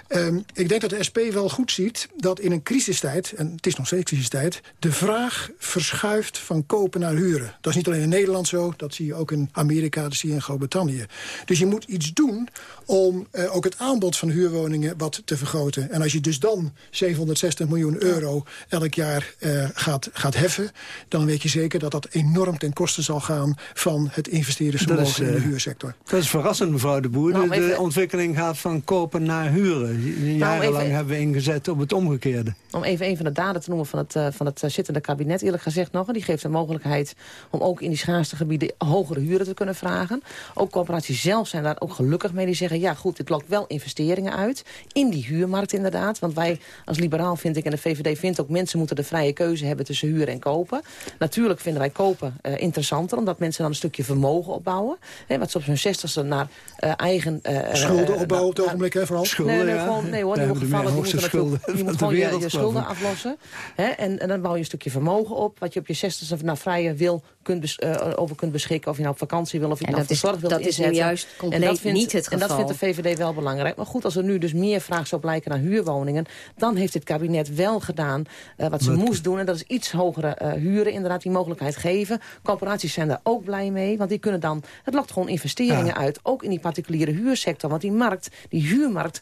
Ehm, ik denk dat de SP wel goed ziet dat in een crisistijd... en het is nog steeds crisistijd... de vraag verschuift van kopen naar huren. Dat is niet alleen in Nederland zo, dat zie je ook in Amerika... dat zie je in Groot-Brittannië. Dus je moet iets doen om ook het aanbod van huurwoningen wat te vergroten. En als je dus dan 760 miljoen euro elk jaar eh, gaat, gaat heffen... dan weet je zeker dat dat enorm ten koste zal gaan... van het investeringsvermogen is, in de eh, huursector. Dat is verrassend, mevrouw de Boer. Nou, de, even- de ontwikkeling gaat van kopen naar huren. Jarenlang even- hebben we ingezet op het omgekeerde. Om even een van de daden te noemen van het, eh, van het zittende kabinet, eerlijk gezegd nog. Die geeft de mogelijkheid om ook in die schaarste gebieden hogere huren te kunnen vragen. Ook corporaties zelf zijn daar ook gelukkig mee. Die zeggen, ja goed, dit lokt wel investeringen uit. In die huurmarkt inderdaad. Want wij als liberaal vind ik, en de VVD vindt ook... mensen moeten de vrije keuze hebben tussen huren en kopen. Natuurlijk vinden wij kopen eh, interessanter. Omdat mensen dan een stukje vermogen opbouwen. Hè, wat ze op hun zestigste naar eh, eigen... eh, Schulden opbouwen op het ogenblik, hè, vooral. nee, nee, gewoon, nee hoor, gevallen, die moeten schulden je moet gewoon je, je schulden aflossen. Hè, en, en dan bouw je een stukje vermogen op, wat je op je zestigste naar vrije wil kunt eh, over kunt beschikken. Of je nou op vakantie wil, of je En het nou dat voor is- zorg wilt dat is nu inzetten. juist En compleet dat vindt- niet het En dat geval. vindt de VVD wel belangrijk. Maar goed, als er nu dus meer vraag zou blijken naar huurwoningen... dan heeft dit kabinet wel gedaan eh, wat ze moest doen. En dat is iets hogere eh, huren, inderdaad, die mogelijkheid geven. Corporaties zijn daar ook blij mee, want die kunnen dan... het lokt gewoon investeringen Ja. uit, ook in die particuliere huursector. Want die markt, die huurmarkt,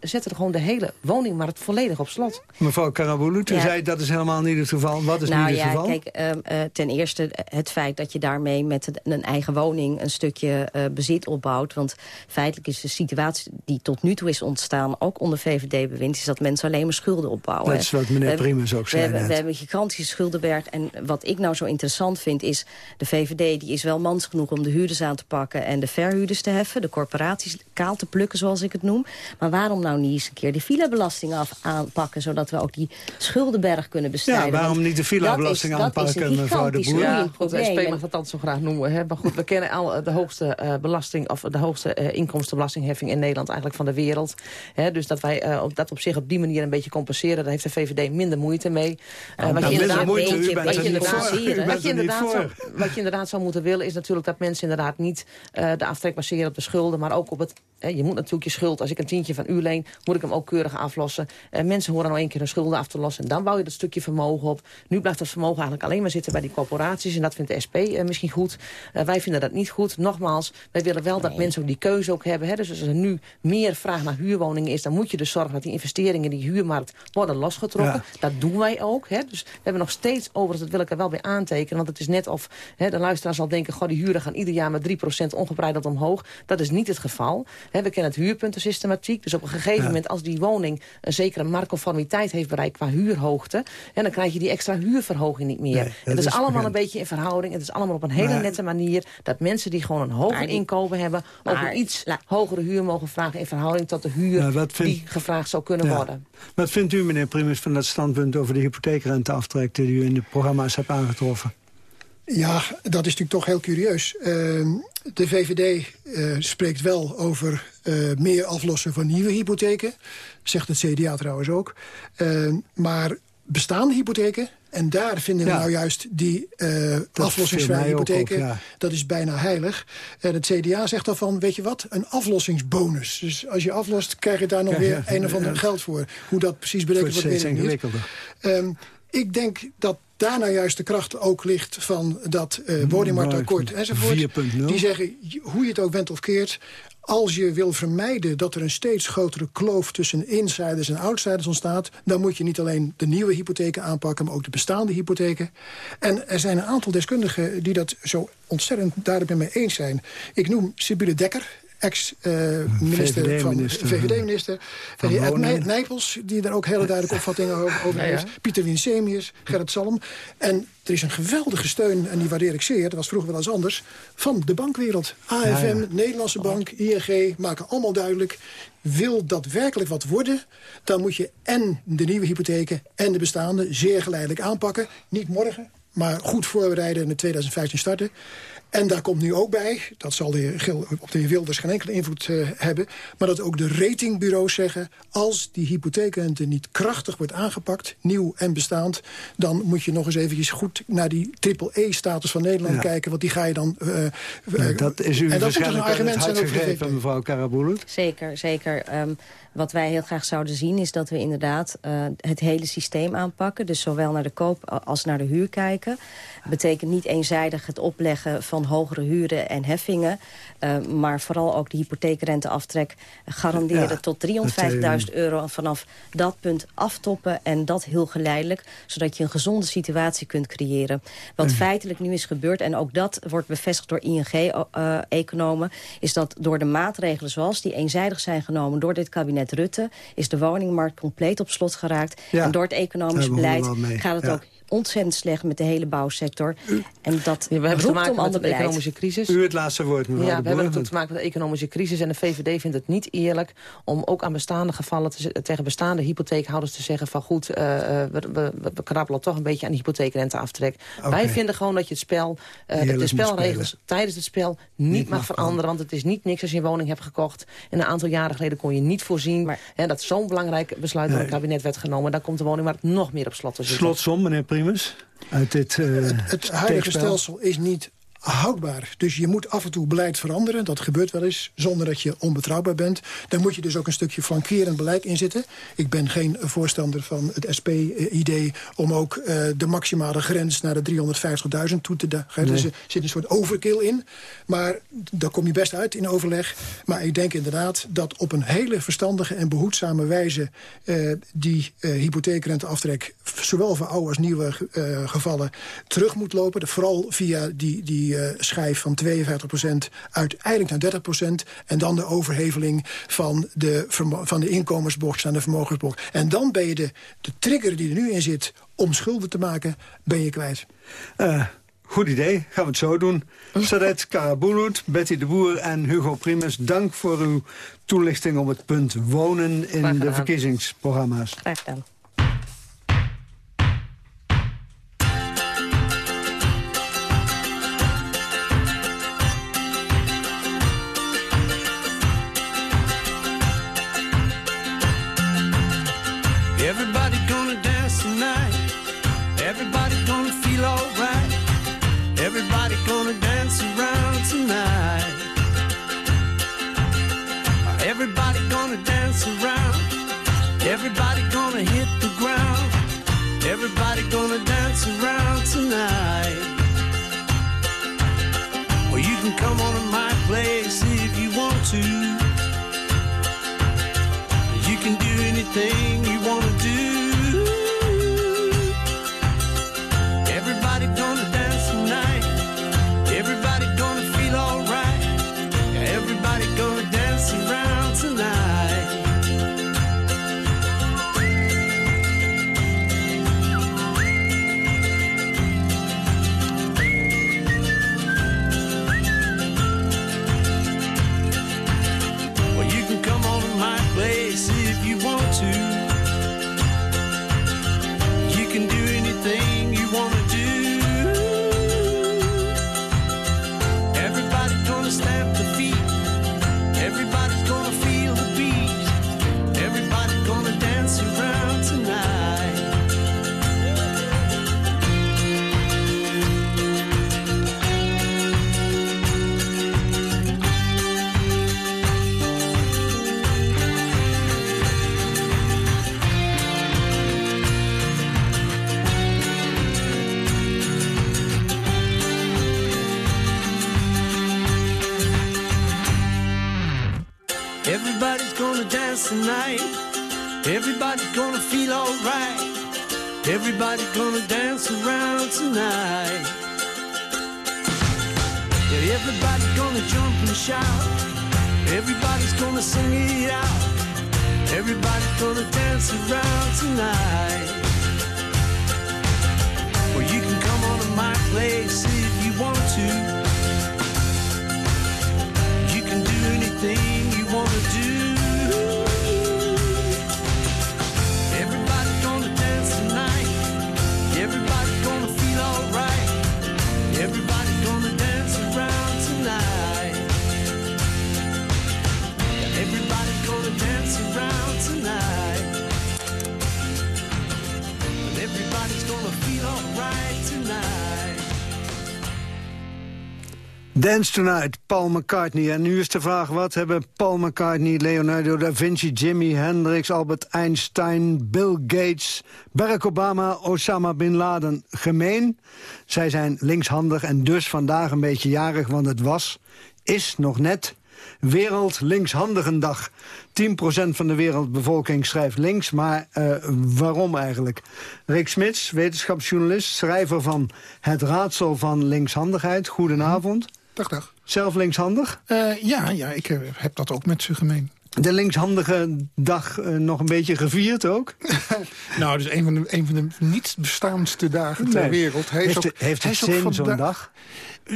zette er gewoon de hele woningmarkt volledig op slot. Mevrouw Karabulut, u Ja. zei dat is helemaal niet het geval. Wat is nou niet het ja, geval? kijk, ehm, eh, ten eerste het feit dat je daarmee met een- eigen woning een stukje eh, bezit opbouwt. Want feitelijk is de situatie die tot nu toe is ontstaan, ook onder VVD-bewind, is dat mensen alleen maar schulden opbouwen. Dat is wat meneer Primus ook we zei hebben, we hebben een gigantische schuldenberg. En wat ik nou zo interessant vind is... de VVD die is wel mans genoeg om de huurders aan te pakken... en de verhuurders te heffen, de corporaties kaal te plukken, zoals ik het noem. Maar waarom nou niet eens een keer de villa-belasting af aanpakken... zodat we ook die schuldenberg kunnen bestrijden? Ja, waarom niet de villa-belasting aanpakken, mevrouw de Boer? groeiend goed, de probleem. SP mag dat dan zo graag noemen. Hè? Maar goed, we kennen al eh, de hoogste eh, belasting... of de hoogste eh, inkomstenbelastingheffing in Nederland eigenlijk van de wereld. Hè? Dus dat wij eh, op, dat op zich op die manier een beetje compenseren... daar heeft de VVD minder moeite mee. Wat, je inderdaad, moeite, u beetje- bent wat er je niet inderdaad, voor. U wat bent je er niet inderdaad zou, voor. wat je inderdaad zou moeten willen... is natuurlijk dat mensen inderdaad niet eh, de aftrek baseren op de schulden... maar ook op het... je moet natuurlijk je schuld, als ik een tientje van u leen... moet ik hem ook keurig aflossen. Eh, mensen horen nou één keer hun schulden af te lossen... en dan bouw je dat stukje vermogen op. Nu blijft dat vermogen eigenlijk alleen maar zitten bij die corporaties... en dat vindt de SP eh, misschien goed. Eh, wij vinden dat niet goed. Nogmaals, wij willen wel dat mensen ook die keuze ook hebben. Hè? Dus als er nu meer vraag naar huurwoningen is... dan moet je dus zorgen dat die investeringen in die huurmarkt worden losgetrokken. Dat doen wij ook. Hè? Dus we hebben nog steeds, overigens, dat wil ik er wel bij aantekenen... want het is net of hè, de luisteraar zal denken... Goh, die huren gaan ieder jaar met 3% ongebreideld omhoog. Dat is niet het geval. We kennen het huurpuntensystematiek. Dus op een gegeven Ja. moment, als die woning... een zekere marktconformiteit heeft bereikt qua huurhoogte... En dan krijg je die extra huurverhoging niet meer. Nee, het dat is, is allemaal een beetje in verhouding. Het is allemaal op een hele Maar- nette manier... dat mensen die gewoon een hoger die- inkomen hebben... ook een iets hogere huur mogen vragen... in verhouding tot de huur die gevraagd zou kunnen Ja. worden. Wat vindt u, meneer Primus, van dat standpunt over de hypotheekrenteaftrek... die u in de programma's hebt aangetroffen? Ja, dat is natuurlijk toch heel curieus. Ehm, de VVD eh, spreekt wel over eh, meer aflossen van nieuwe hypotheken. Zegt het CDA trouwens ook. Ehm, maar bestaande hypotheken... en daar vinden we Ja. nou juist die aflossingsvrije ook hypotheken... op, ja. dat is bijna heilig. En het CDA zegt dan van, weet je wat, een aflossingsbonus. Dus als je aflost, krijg je daar nog Ja, weer een of ander geld voor. Hoe dat precies berekend wordt weet ik niet. ingewikkelder. Ik denk dat daar nou juist de kracht ook ligt van dat woningmarktakkoord Mooi, enzovoort. 4.0. Die zeggen, hoe je het ook went of keert... als je wil vermijden dat er een steeds grotere kloof... tussen insiders en outsiders ontstaat... dan moet je niet alleen de nieuwe hypotheken aanpakken... maar ook de bestaande hypotheken. En er zijn een aantal deskundigen die dat zo ontzettend daarmee mee eens zijn. Ik noem Sibylle Dekker ex-minister van VVD-minister. Ed. Nij- Nijpels, die daar ook hele duidelijke opvattingen over, over Ja, ja. heeft. Pieter Winsemius, Gerrit Salm. En er is een geweldige steun, en die waardeer ik zeer... dat was vroeger wel eens anders, van de bankwereld. AFM, ja. Nederlandse Bank, ING, maken allemaal duidelijk... wil dat werkelijk wat worden... dan moet je en de nieuwe hypotheken en de bestaande... zeer geleidelijk aanpakken. Niet morgen, maar goed voorbereiden en in 2015 starten. En daar komt nu ook bij, dat zal de op de heer Wilders geen enkele invloed eh, hebben... maar dat ook de ratingbureaus zeggen... als die hypotheekrente niet krachtig wordt aangepakt, nieuw en bestaand... dan moet je nog eens eventjes goed naar die triple-E-status van Nederland Ja. kijken... want die ga je dan... Ja, dat is u en dat moet dus een waarschijnlijk het argument zijn gegeven, mevrouw Karabulut. Zeker, zeker. Ehm, wat wij heel graag zouden zien is dat we inderdaad eh, het hele systeem aanpakken. Dus zowel naar de koop als naar de huur kijken. Dat betekent niet eenzijdig het opleggen van hogere huren en heffingen... eh, maar vooral ook de hypotheekrenteaftrek garanderen Ja, tot dat, 350.000 euro... en vanaf dat punt aftoppen en dat heel geleidelijk... zodat je een gezonde situatie kunt creëren. Wat Mhm. feitelijk nu is gebeurd, en ook dat wordt bevestigd door ING-economen... is dat door de maatregelen zoals die eenzijdig zijn genomen... door dit kabinet Rutte, is de woningmarkt compleet op slot geraakt. Ja, en door het economisch beleid gaat het ja. ook ontzettend slecht met de hele bouwsector. En dat we hebben te maken om met beleid. economische crisis. U het laatste woord, mevrouw Ja, de we hebben natuurlijk te maken met de economische crisis. En de VVD vindt het niet eerlijk om ook aan bestaande gevallen... Te, tegen bestaande hypotheekhouders te zeggen van... goed, eh, eh, we, we, we krabbelen toch een beetje aan de hypotheekrenteaftrek. Wij vinden gewoon dat je het spel, eh, de spelregels tijdens het spel niet, Niet mag mag veranderen. Want het is niet niks als je een woning hebt gekocht. En een aantal jaren geleden kon je niet voorzien... hè, dat zo'n belangrijk besluit door het Nee. kabinet werd genomen. Dan komt de woningmarkt nog meer op slot te zitten. Slotsom, meneer Primus, uit dit eh Het huidige steekspel. stelsel is niet houdbaar. Dus je moet af en toe beleid veranderen. Dat gebeurt wel eens, zonder dat je onbetrouwbaar bent. Daar moet je dus ook een stukje flankerend beleid in zitten. Ik ben geen voorstander van het SP-idee... om ook eh, de maximale grens naar de 350.000 toe te dagen. Nee. Dus er zit een soort overkill in. Maar daar kom je best uit in overleg. Maar ik denk inderdaad dat op een hele verstandige en behoedzame wijze... eh, die eh, hypotheekrenteaftrek, zowel voor oude als nieuwe gevallen... terug moet lopen. Vooral via die, die eh, schijf van 52% uiteindelijk naar 30% En dan de overheveling van de, van de inkomensbocht naar de vermogensbocht. En dan ben je de, de trigger die er nu in zit om schulden te maken, ben je kwijt. Eh, goed idee, gaan we het zo doen. Sadet Karabulut, Betty de Boer en Hugo Primus... dank voor uw toelichting op het punt wonen in de verkiezingsprogramma's. Graag gedaan. thing. Dance Tonight, Paul McCartney. En nu is de vraag, wat hebben Paul McCartney, Leonardo da Vinci, Jimi Hendrix, Albert Einstein, Bill Gates, Barack Obama, Osama Bin Laden gemeen? Zij zijn linkshandig en dus vandaag een beetje jarig, want het was, is nog net Wereld Linkshandigendag. 10% van de wereldbevolking schrijft links, maar uh, waarom eigenlijk? Rick Smits, wetenschapsjournalist, schrijver van Het Raadsel van Linkshandigheid. Goedenavond. Dag, dag. Zelf linkshandig? Uh, ja, ja, ik uh, heb dat ook met ze gemeen. De linkshandige dag uh, nog een beetje gevierd ook? nou, is een van de, een van de niet bestaandste dagen ter Nee. wereld. Hij is Heeft ook, heeft hij het zin, zo'n dag?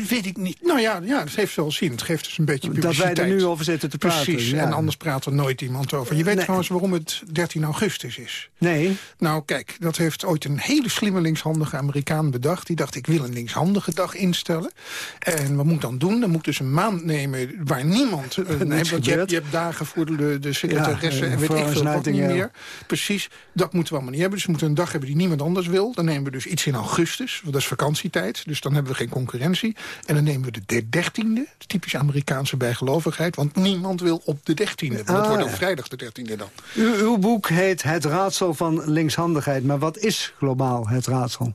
Weet ik niet. Nou ja, ja, dat heeft wel zin. Het geeft dus een beetje Dat wij publiciteit. er nu over zitten te praten, Precies, ja. en anders praat er nooit iemand over. Je weet Nee. trouwens waarom het 13 augustus is. Nee. Nou kijk, dat heeft ooit een hele slimme linkshandige Amerikaan bedacht. Die dacht, ik wil een linkshandige dag instellen. En wat moet ik dan doen? Dan moet ik dus een maand nemen waar niemand... eh, nee, want je, hebt, je hebt dagen voor de, de secretaresse Ja, en weet ik veel wat niet meer. Precies, dat moeten we allemaal niet hebben. Dus we moeten een dag hebben die niemand anders wil. Dan nemen we dus iets in augustus, want dat is vakantietijd. Dus dan hebben we geen concurrentie. En dan nemen we de dertiende, de typische Amerikaanse bijgelovigheid. Want niemand wil op de dertiende. Want dat Ah, wordt ja. op vrijdag de dertiende dan. U, uw boek heet Het Raadsel van Linkshandigheid. Maar wat is globaal het raadsel?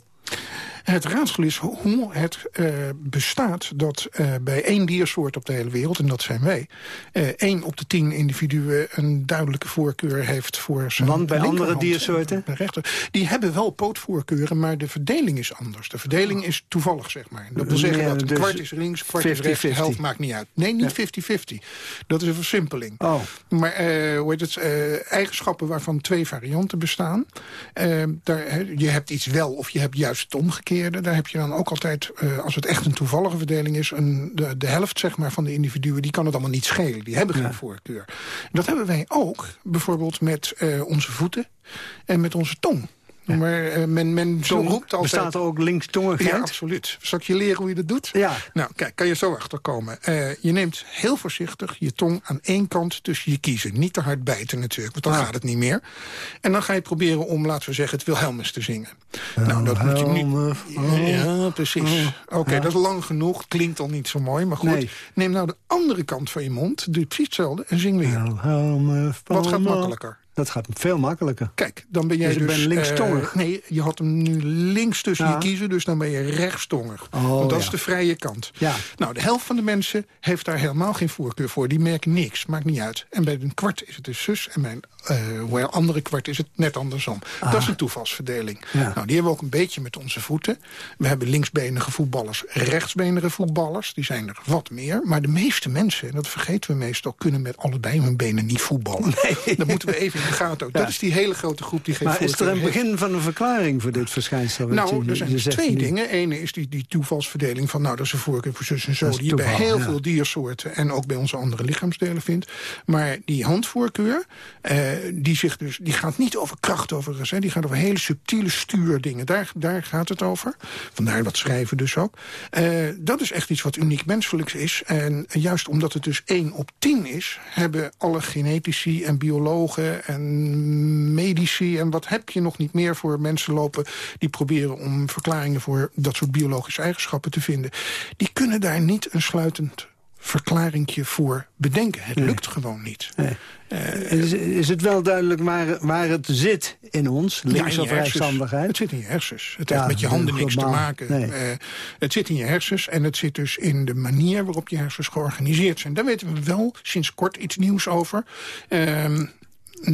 Het raadsel is hoe het eh, bestaat dat eh, bij één diersoort op de hele wereld, en dat zijn wij, eh één op de tien individuen een duidelijke voorkeur heeft voor zijn Want bij andere diersoorten? De rechter. Die hebben wel pootvoorkeuren, maar de verdeling is anders. De verdeling is toevallig, zeg maar. Dat wil zeggen dat een dus kwart is links, kwart is rechts, de 50-50. helft maakt niet uit. Nee, niet 50-50. Dat is een versimpeling. Oh. Maar hoe heet het, eigenschappen waarvan twee varianten bestaan. Daar, je hebt iets wel of je hebt juist het omgekeerde. Daar heb je dan ook altijd, eh, als het echt een toevallige verdeling is... Een, de, de helft zeg maar, van de individuen, die kan het allemaal niet schelen. Die hebben geen voorkeur. Dat hebben wij ook, bijvoorbeeld met eh, onze voeten en met onze tong. Maar eh, men, men zo roept altijd... bestaat er ook linkstongigheid? Ja, absoluut. Zal ik je leren hoe je dat doet? Ja. Nou, kijk, kan je zo achterkomen. Eh, je neemt heel voorzichtig je tong aan één kant tussen je kiezen. Niet te hard bijten natuurlijk, want dan gaat het niet meer. En dan ga je proberen om, laten we zeggen, het Wilhelmus te zingen. nou, dat moet je niet... Ja, precies. Oké, Ja. dat is lang genoeg. Klinkt al niet zo mooi, maar goed. Nee. Neem nou de andere kant van je mond, doe precies hetzelfde en zing weer. Wat gaat makkelijker? Dat gaat veel makkelijker. Kijk, dan ben jij Dus dus... ik ben linkstongig. eh, nee, je had hem nu links tussen Ja. je kiezen, dus dan ben je rechtstongig. Oh, Want dat ja. is de vrije kant. Ja. Nou, de helft van de mensen heeft daar helemaal geen voorkeur voor. Die merken niks, maakt niet uit. En bij een kwart is het dus zus en bij een eh, een andere kwart is het net andersom. Dat is een toevalsverdeling. Ja. Nou, die hebben we ook een beetje met onze voeten. We hebben linksbenige voetballers, rechtsbenige voetballers. Die zijn er wat meer. Maar de meeste mensen, en dat vergeten we meestal... kunnen met allebei hun benen niet voetballen. Dat moeten we even in de gaten houden. Ja. Dat is die hele grote groep die geen Maar is er een heeft. begin van een verklaring voor dit verschijnsel? Nou, je- er zijn dus twee dingen. Ene is die, die toevalsverdeling van... nou, dat is een voorkeur voor zus en zo... Die je bij heel ja. veel diersoorten... en ook bij onze andere lichaamsdelen vindt. Maar die handvoorkeur, eh, die, zich dus, die gaat niet over kracht overigens. Hè. Die gaat over hele subtiele stuurdingen. Daar, daar gaat het over. Vandaar dat schrijven dus ook. Eh, dat is echt iets wat uniek menselijks is. En juist omdat het dus 1 op 10 is... hebben alle genetici en biologen en medici... en wat heb je nog niet meer voor mensen lopen... die proberen om verklaringen voor dat soort biologische eigenschappen te vinden. Die kunnen daar niet een sluitend verklaringje voor bedenken. Het lukt gewoon niet. Eh, is, is het wel duidelijk waar, waar het zit in ons, Ja, links in je of rechtshandigheid? Het zit in je hersens. Het Ja, heeft met je handen niks te maken. Nee. Eh, het zit in je hersens en het zit dus in de manier waarop je hersens georganiseerd zijn. Daar weten we wel sinds kort iets nieuws over. Ehm,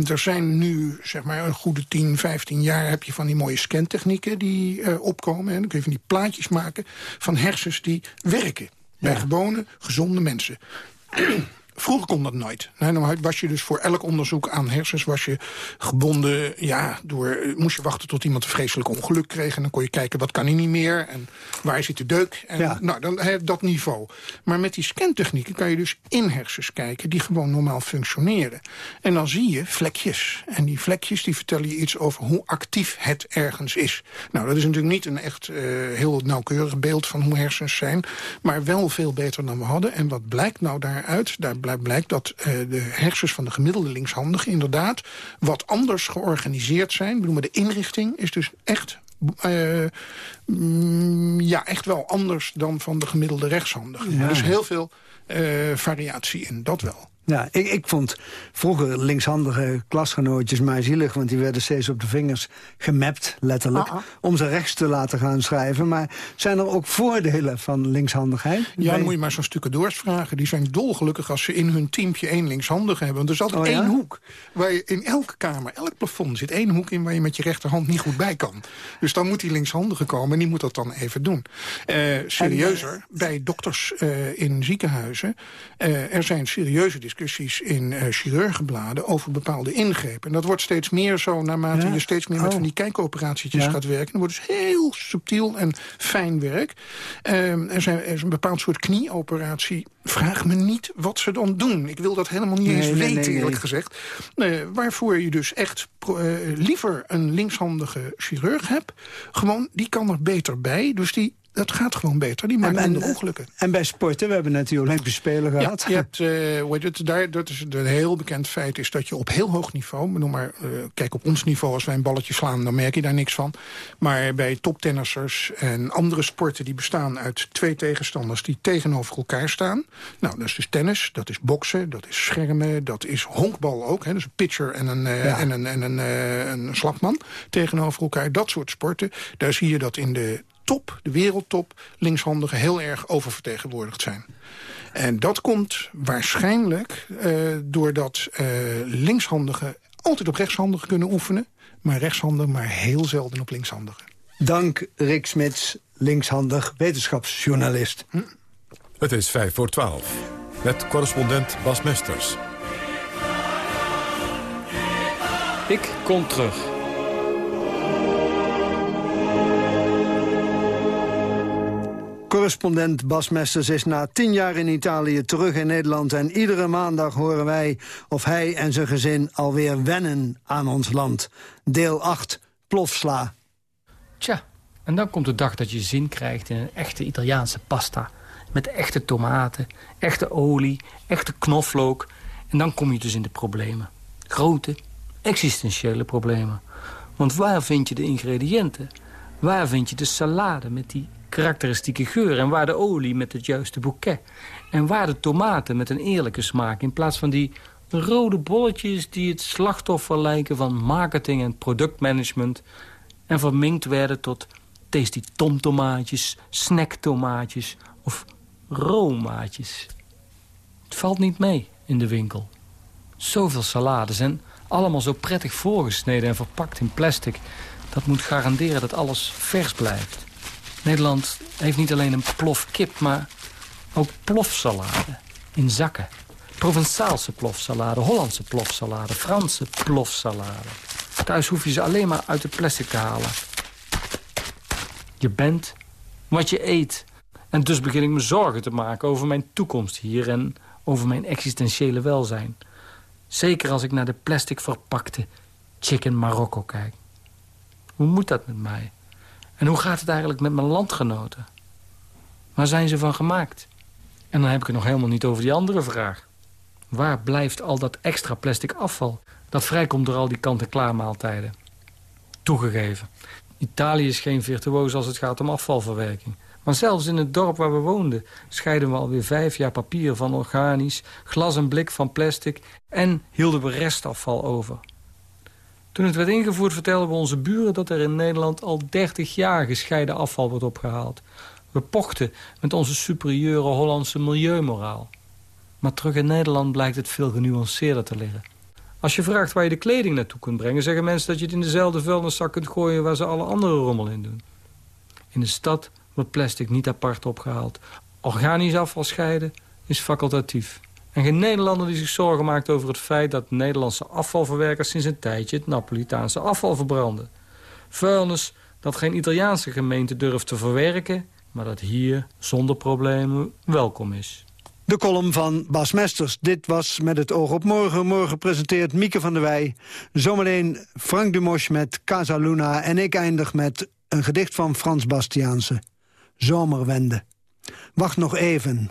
er zijn nu, zeg maar, een goede 10, 15 jaar... heb je van die mooie scantechnieken die eh, opkomen. En dan kun je van die plaatjes maken van hersens die werken. Bij gewone, gezonde mensen. Vroeger kon dat nooit. Nee, dan was je dus voor elk onderzoek aan hersens... was je gebonden, ja, door, eh, moest je wachten tot iemand een vreselijk ongeluk kreeg... en dan kon je kijken, wat kan hij niet meer en waar zit de deuk. En, Ja. Nou, dan dat niveau. Maar met die scantechnieken kan je dus in hersens kijken... die gewoon normaal functioneren. En dan zie je vlekjes. En die vlekjes die vertellen je iets over hoe actief het ergens is. Nou, dat is natuurlijk niet een echt eh, heel nauwkeurig beeld... van hoe hersens zijn, maar wel veel beter dan we hadden. En wat blijkt nou daaruit? Daar blij- blijkt dat eh, de hersens van de gemiddelde linkshandige... inderdaad wat anders georganiseerd zijn. Ik bedoel, maar de inrichting is dus echt eh, mm, ja, echt wel anders dan van de gemiddelde rechtshandige. Ja. Er is heel veel eh, variatie in, dat wel. Ja, ik, ik vond vroeger linkshandige klasgenootjes maar zielig... want die werden steeds op de vingers gemapt, letterlijk... Ah, om ze rechts te laten gaan schrijven. Maar zijn er ook voordelen van linkshandigheid? Ja, dan moet je maar zo'n stukken doors vragen. Die zijn dolgelukkig als ze in hun teampje één linkshandige hebben. Want er is altijd Oh ja? één hoek. Waar je in elke kamer, elk plafond zit één hoek in... waar je met je rechterhand niet goed bij kan. Dus dan moet die linkshandige komen en die moet dat dan even doen. Eh, serieuzer, bij dokters eh, in ziekenhuizen... eh, er zijn serieuze discussies in eh chirurgenbladen... over bepaalde ingrepen. En dat wordt steeds meer zo naarmate Ja? je steeds meer met Oh. van die kijkoperaties Ja. gaat werken. Dan wordt dus heel subtiel en fijn werk. Ehm, er, zijn, er is een bepaald soort knieoperatie. Vraag me niet wat ze dan doen. Ik wil dat helemaal niet Nee, eens nee, weten, nee, eerlijk gezegd. Waarvoor je dus echt eh, liever een linkshandige chirurg hebt. Gewoon, die kan er beter bij. Dus die, dat gaat gewoon beter. Die maakt En- en- minder ongelukken. En bij sporten, we hebben net die Olympische Spelen Ja, gehad. je hebt, eh, hoe heet het, daar, dat is een heel bekend feit is dat je op heel hoog niveau... noem maar, eh, kijk op ons niveau, als wij een balletje slaan... dan merk je daar niks van. Maar bij toptennissers en andere sporten die bestaan uit twee tegenstanders... die tegenover elkaar staan. Nou, dat is dus tennis, dat is boksen, dat is schermen... dat is honkbal ook, hè, dus een pitcher en een, eh, Ja. en een, en een, een slagman tegenover elkaar. Dat soort sporten, daar zie je dat in de top, de wereldtop... linkshandigen heel erg oververtegenwoordigd zijn. En dat komt waarschijnlijk eh, doordat eh, linkshandigen altijd op rechtshandigen kunnen oefenen... maar rechtshandigen maar heel zelden op linkshandigen. Dank Rick Smits, linkshandig wetenschapsjournalist. Het is vijf voor twaalf. Met correspondent Bas Mesters. Ik kom terug. Correspondent Bas Mesters is na tien jaar in Italië terug in Nederland... en iedere maandag horen wij of hij en zijn gezin alweer wennen aan ons land. Deel 8, plofsla. Tja, en dan komt de dag dat je zin krijgt in een echte Italiaanse pasta. Met echte tomaten, echte olie, echte knoflook. En dan kom je dus in de problemen. Grote, existentiële problemen. Want waar vind je de ingrediënten? Waar vind je de salade met die karakteristieke geur? En waar de olie met het juiste bouquet? En waar de tomaten met een eerlijke smaak... in plaats van die rode bolletjes die het slachtoffer lijken... van marketing en productmanagement... en verminkt werden tot tasty tomtomaatjes, snacktomaatjes of romaatjes. Het valt niet mee in de winkel. Zoveel salades en allemaal zo prettig voorgesneden en verpakt in plastic. Dat moet garanderen dat alles vers blijft. Nederland heeft niet alleen een plof kip, maar ook plofsalade in zakken. Provençaalse plofsalade, Hollandse plofsalade, Franse plofsalade. Thuis hoef je ze alleen maar uit het plastic te halen. Je bent wat je eet. En dus begin ik me zorgen te maken over mijn toekomst hier... en over mijn existentiële welzijn. Zeker als ik naar de plastic verpakte chicken Marokko kijk. Hoe moet dat met mij? En hoe gaat het eigenlijk met mijn landgenoten? Waar zijn ze van gemaakt? En dan heb ik het nog helemaal niet over die andere vraag. Waar blijft al dat extra plastic afval... dat vrijkomt door al die kant-en-klaar maaltijden? Toegegeven, Italië is geen virtuoos als het gaat om afvalverwerking. Maar zelfs in het dorp waar we woonden... scheiden we alweer vijf jaar papier van organisch... glas en blik van plastic... en hielden we restafval over. Toen het werd ingevoerd vertelden we onze buren... dat er in Nederland al 30 jaar gescheiden afval wordt opgehaald. We pochten met onze superieure Hollandse milieumoraal. Maar terug in Nederland blijkt het veel genuanceerder te liggen. Als je vraagt waar je de kleding naartoe kunt brengen... zeggen mensen dat je het in dezelfde vuilniszak kunt gooien... waar ze alle andere rommel in doen. In de stad wordt plastic niet apart opgehaald. Organisch afval scheiden is facultatief. En geen Nederlander die zich zorgen maakt over het feit... dat Nederlandse afvalverwerkers sinds een tijdje... het Napolitaanse afval verbranden. Vuilnis dat geen Italiaanse gemeente durft te verwerken... maar dat hier zonder problemen welkom is. De column van Bas Mesters. Dit was Met het oog op morgen. Morgen presenteert Mieke van der Wij. Zometeen Frank Dumos met Casa Luna. En ik eindig met een gedicht van Frans Bastiaanse. Zomerwende. Wacht nog even.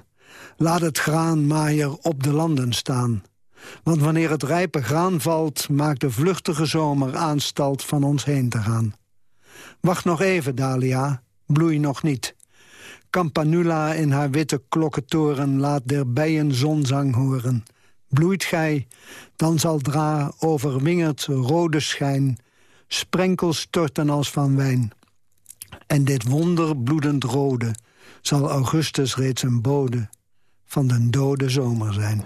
Laat het graanmaaier op de landen staan. Want wanneer het rijpe graan valt... maakt de vluchtige zomer aanstalt van ons heen te gaan. Wacht nog even, Dahlia, bloei nog niet. Campanula in haar witte klokkentoren laat der bijen zonzang horen. Bloeit gij, dan zal dra overwingerd rode schijn... sprenkels storten als van wijn. En dit wonder bloedend rode zal Augustus reeds een bode van den dode zomer zijn.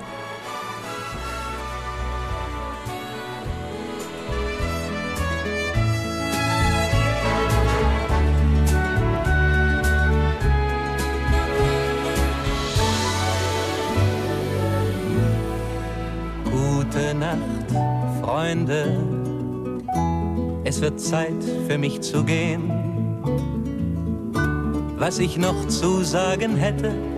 Gute Nacht, Freunde. Es wird Zeit für mich zu gehen. Was ich noch zu sagen hätte,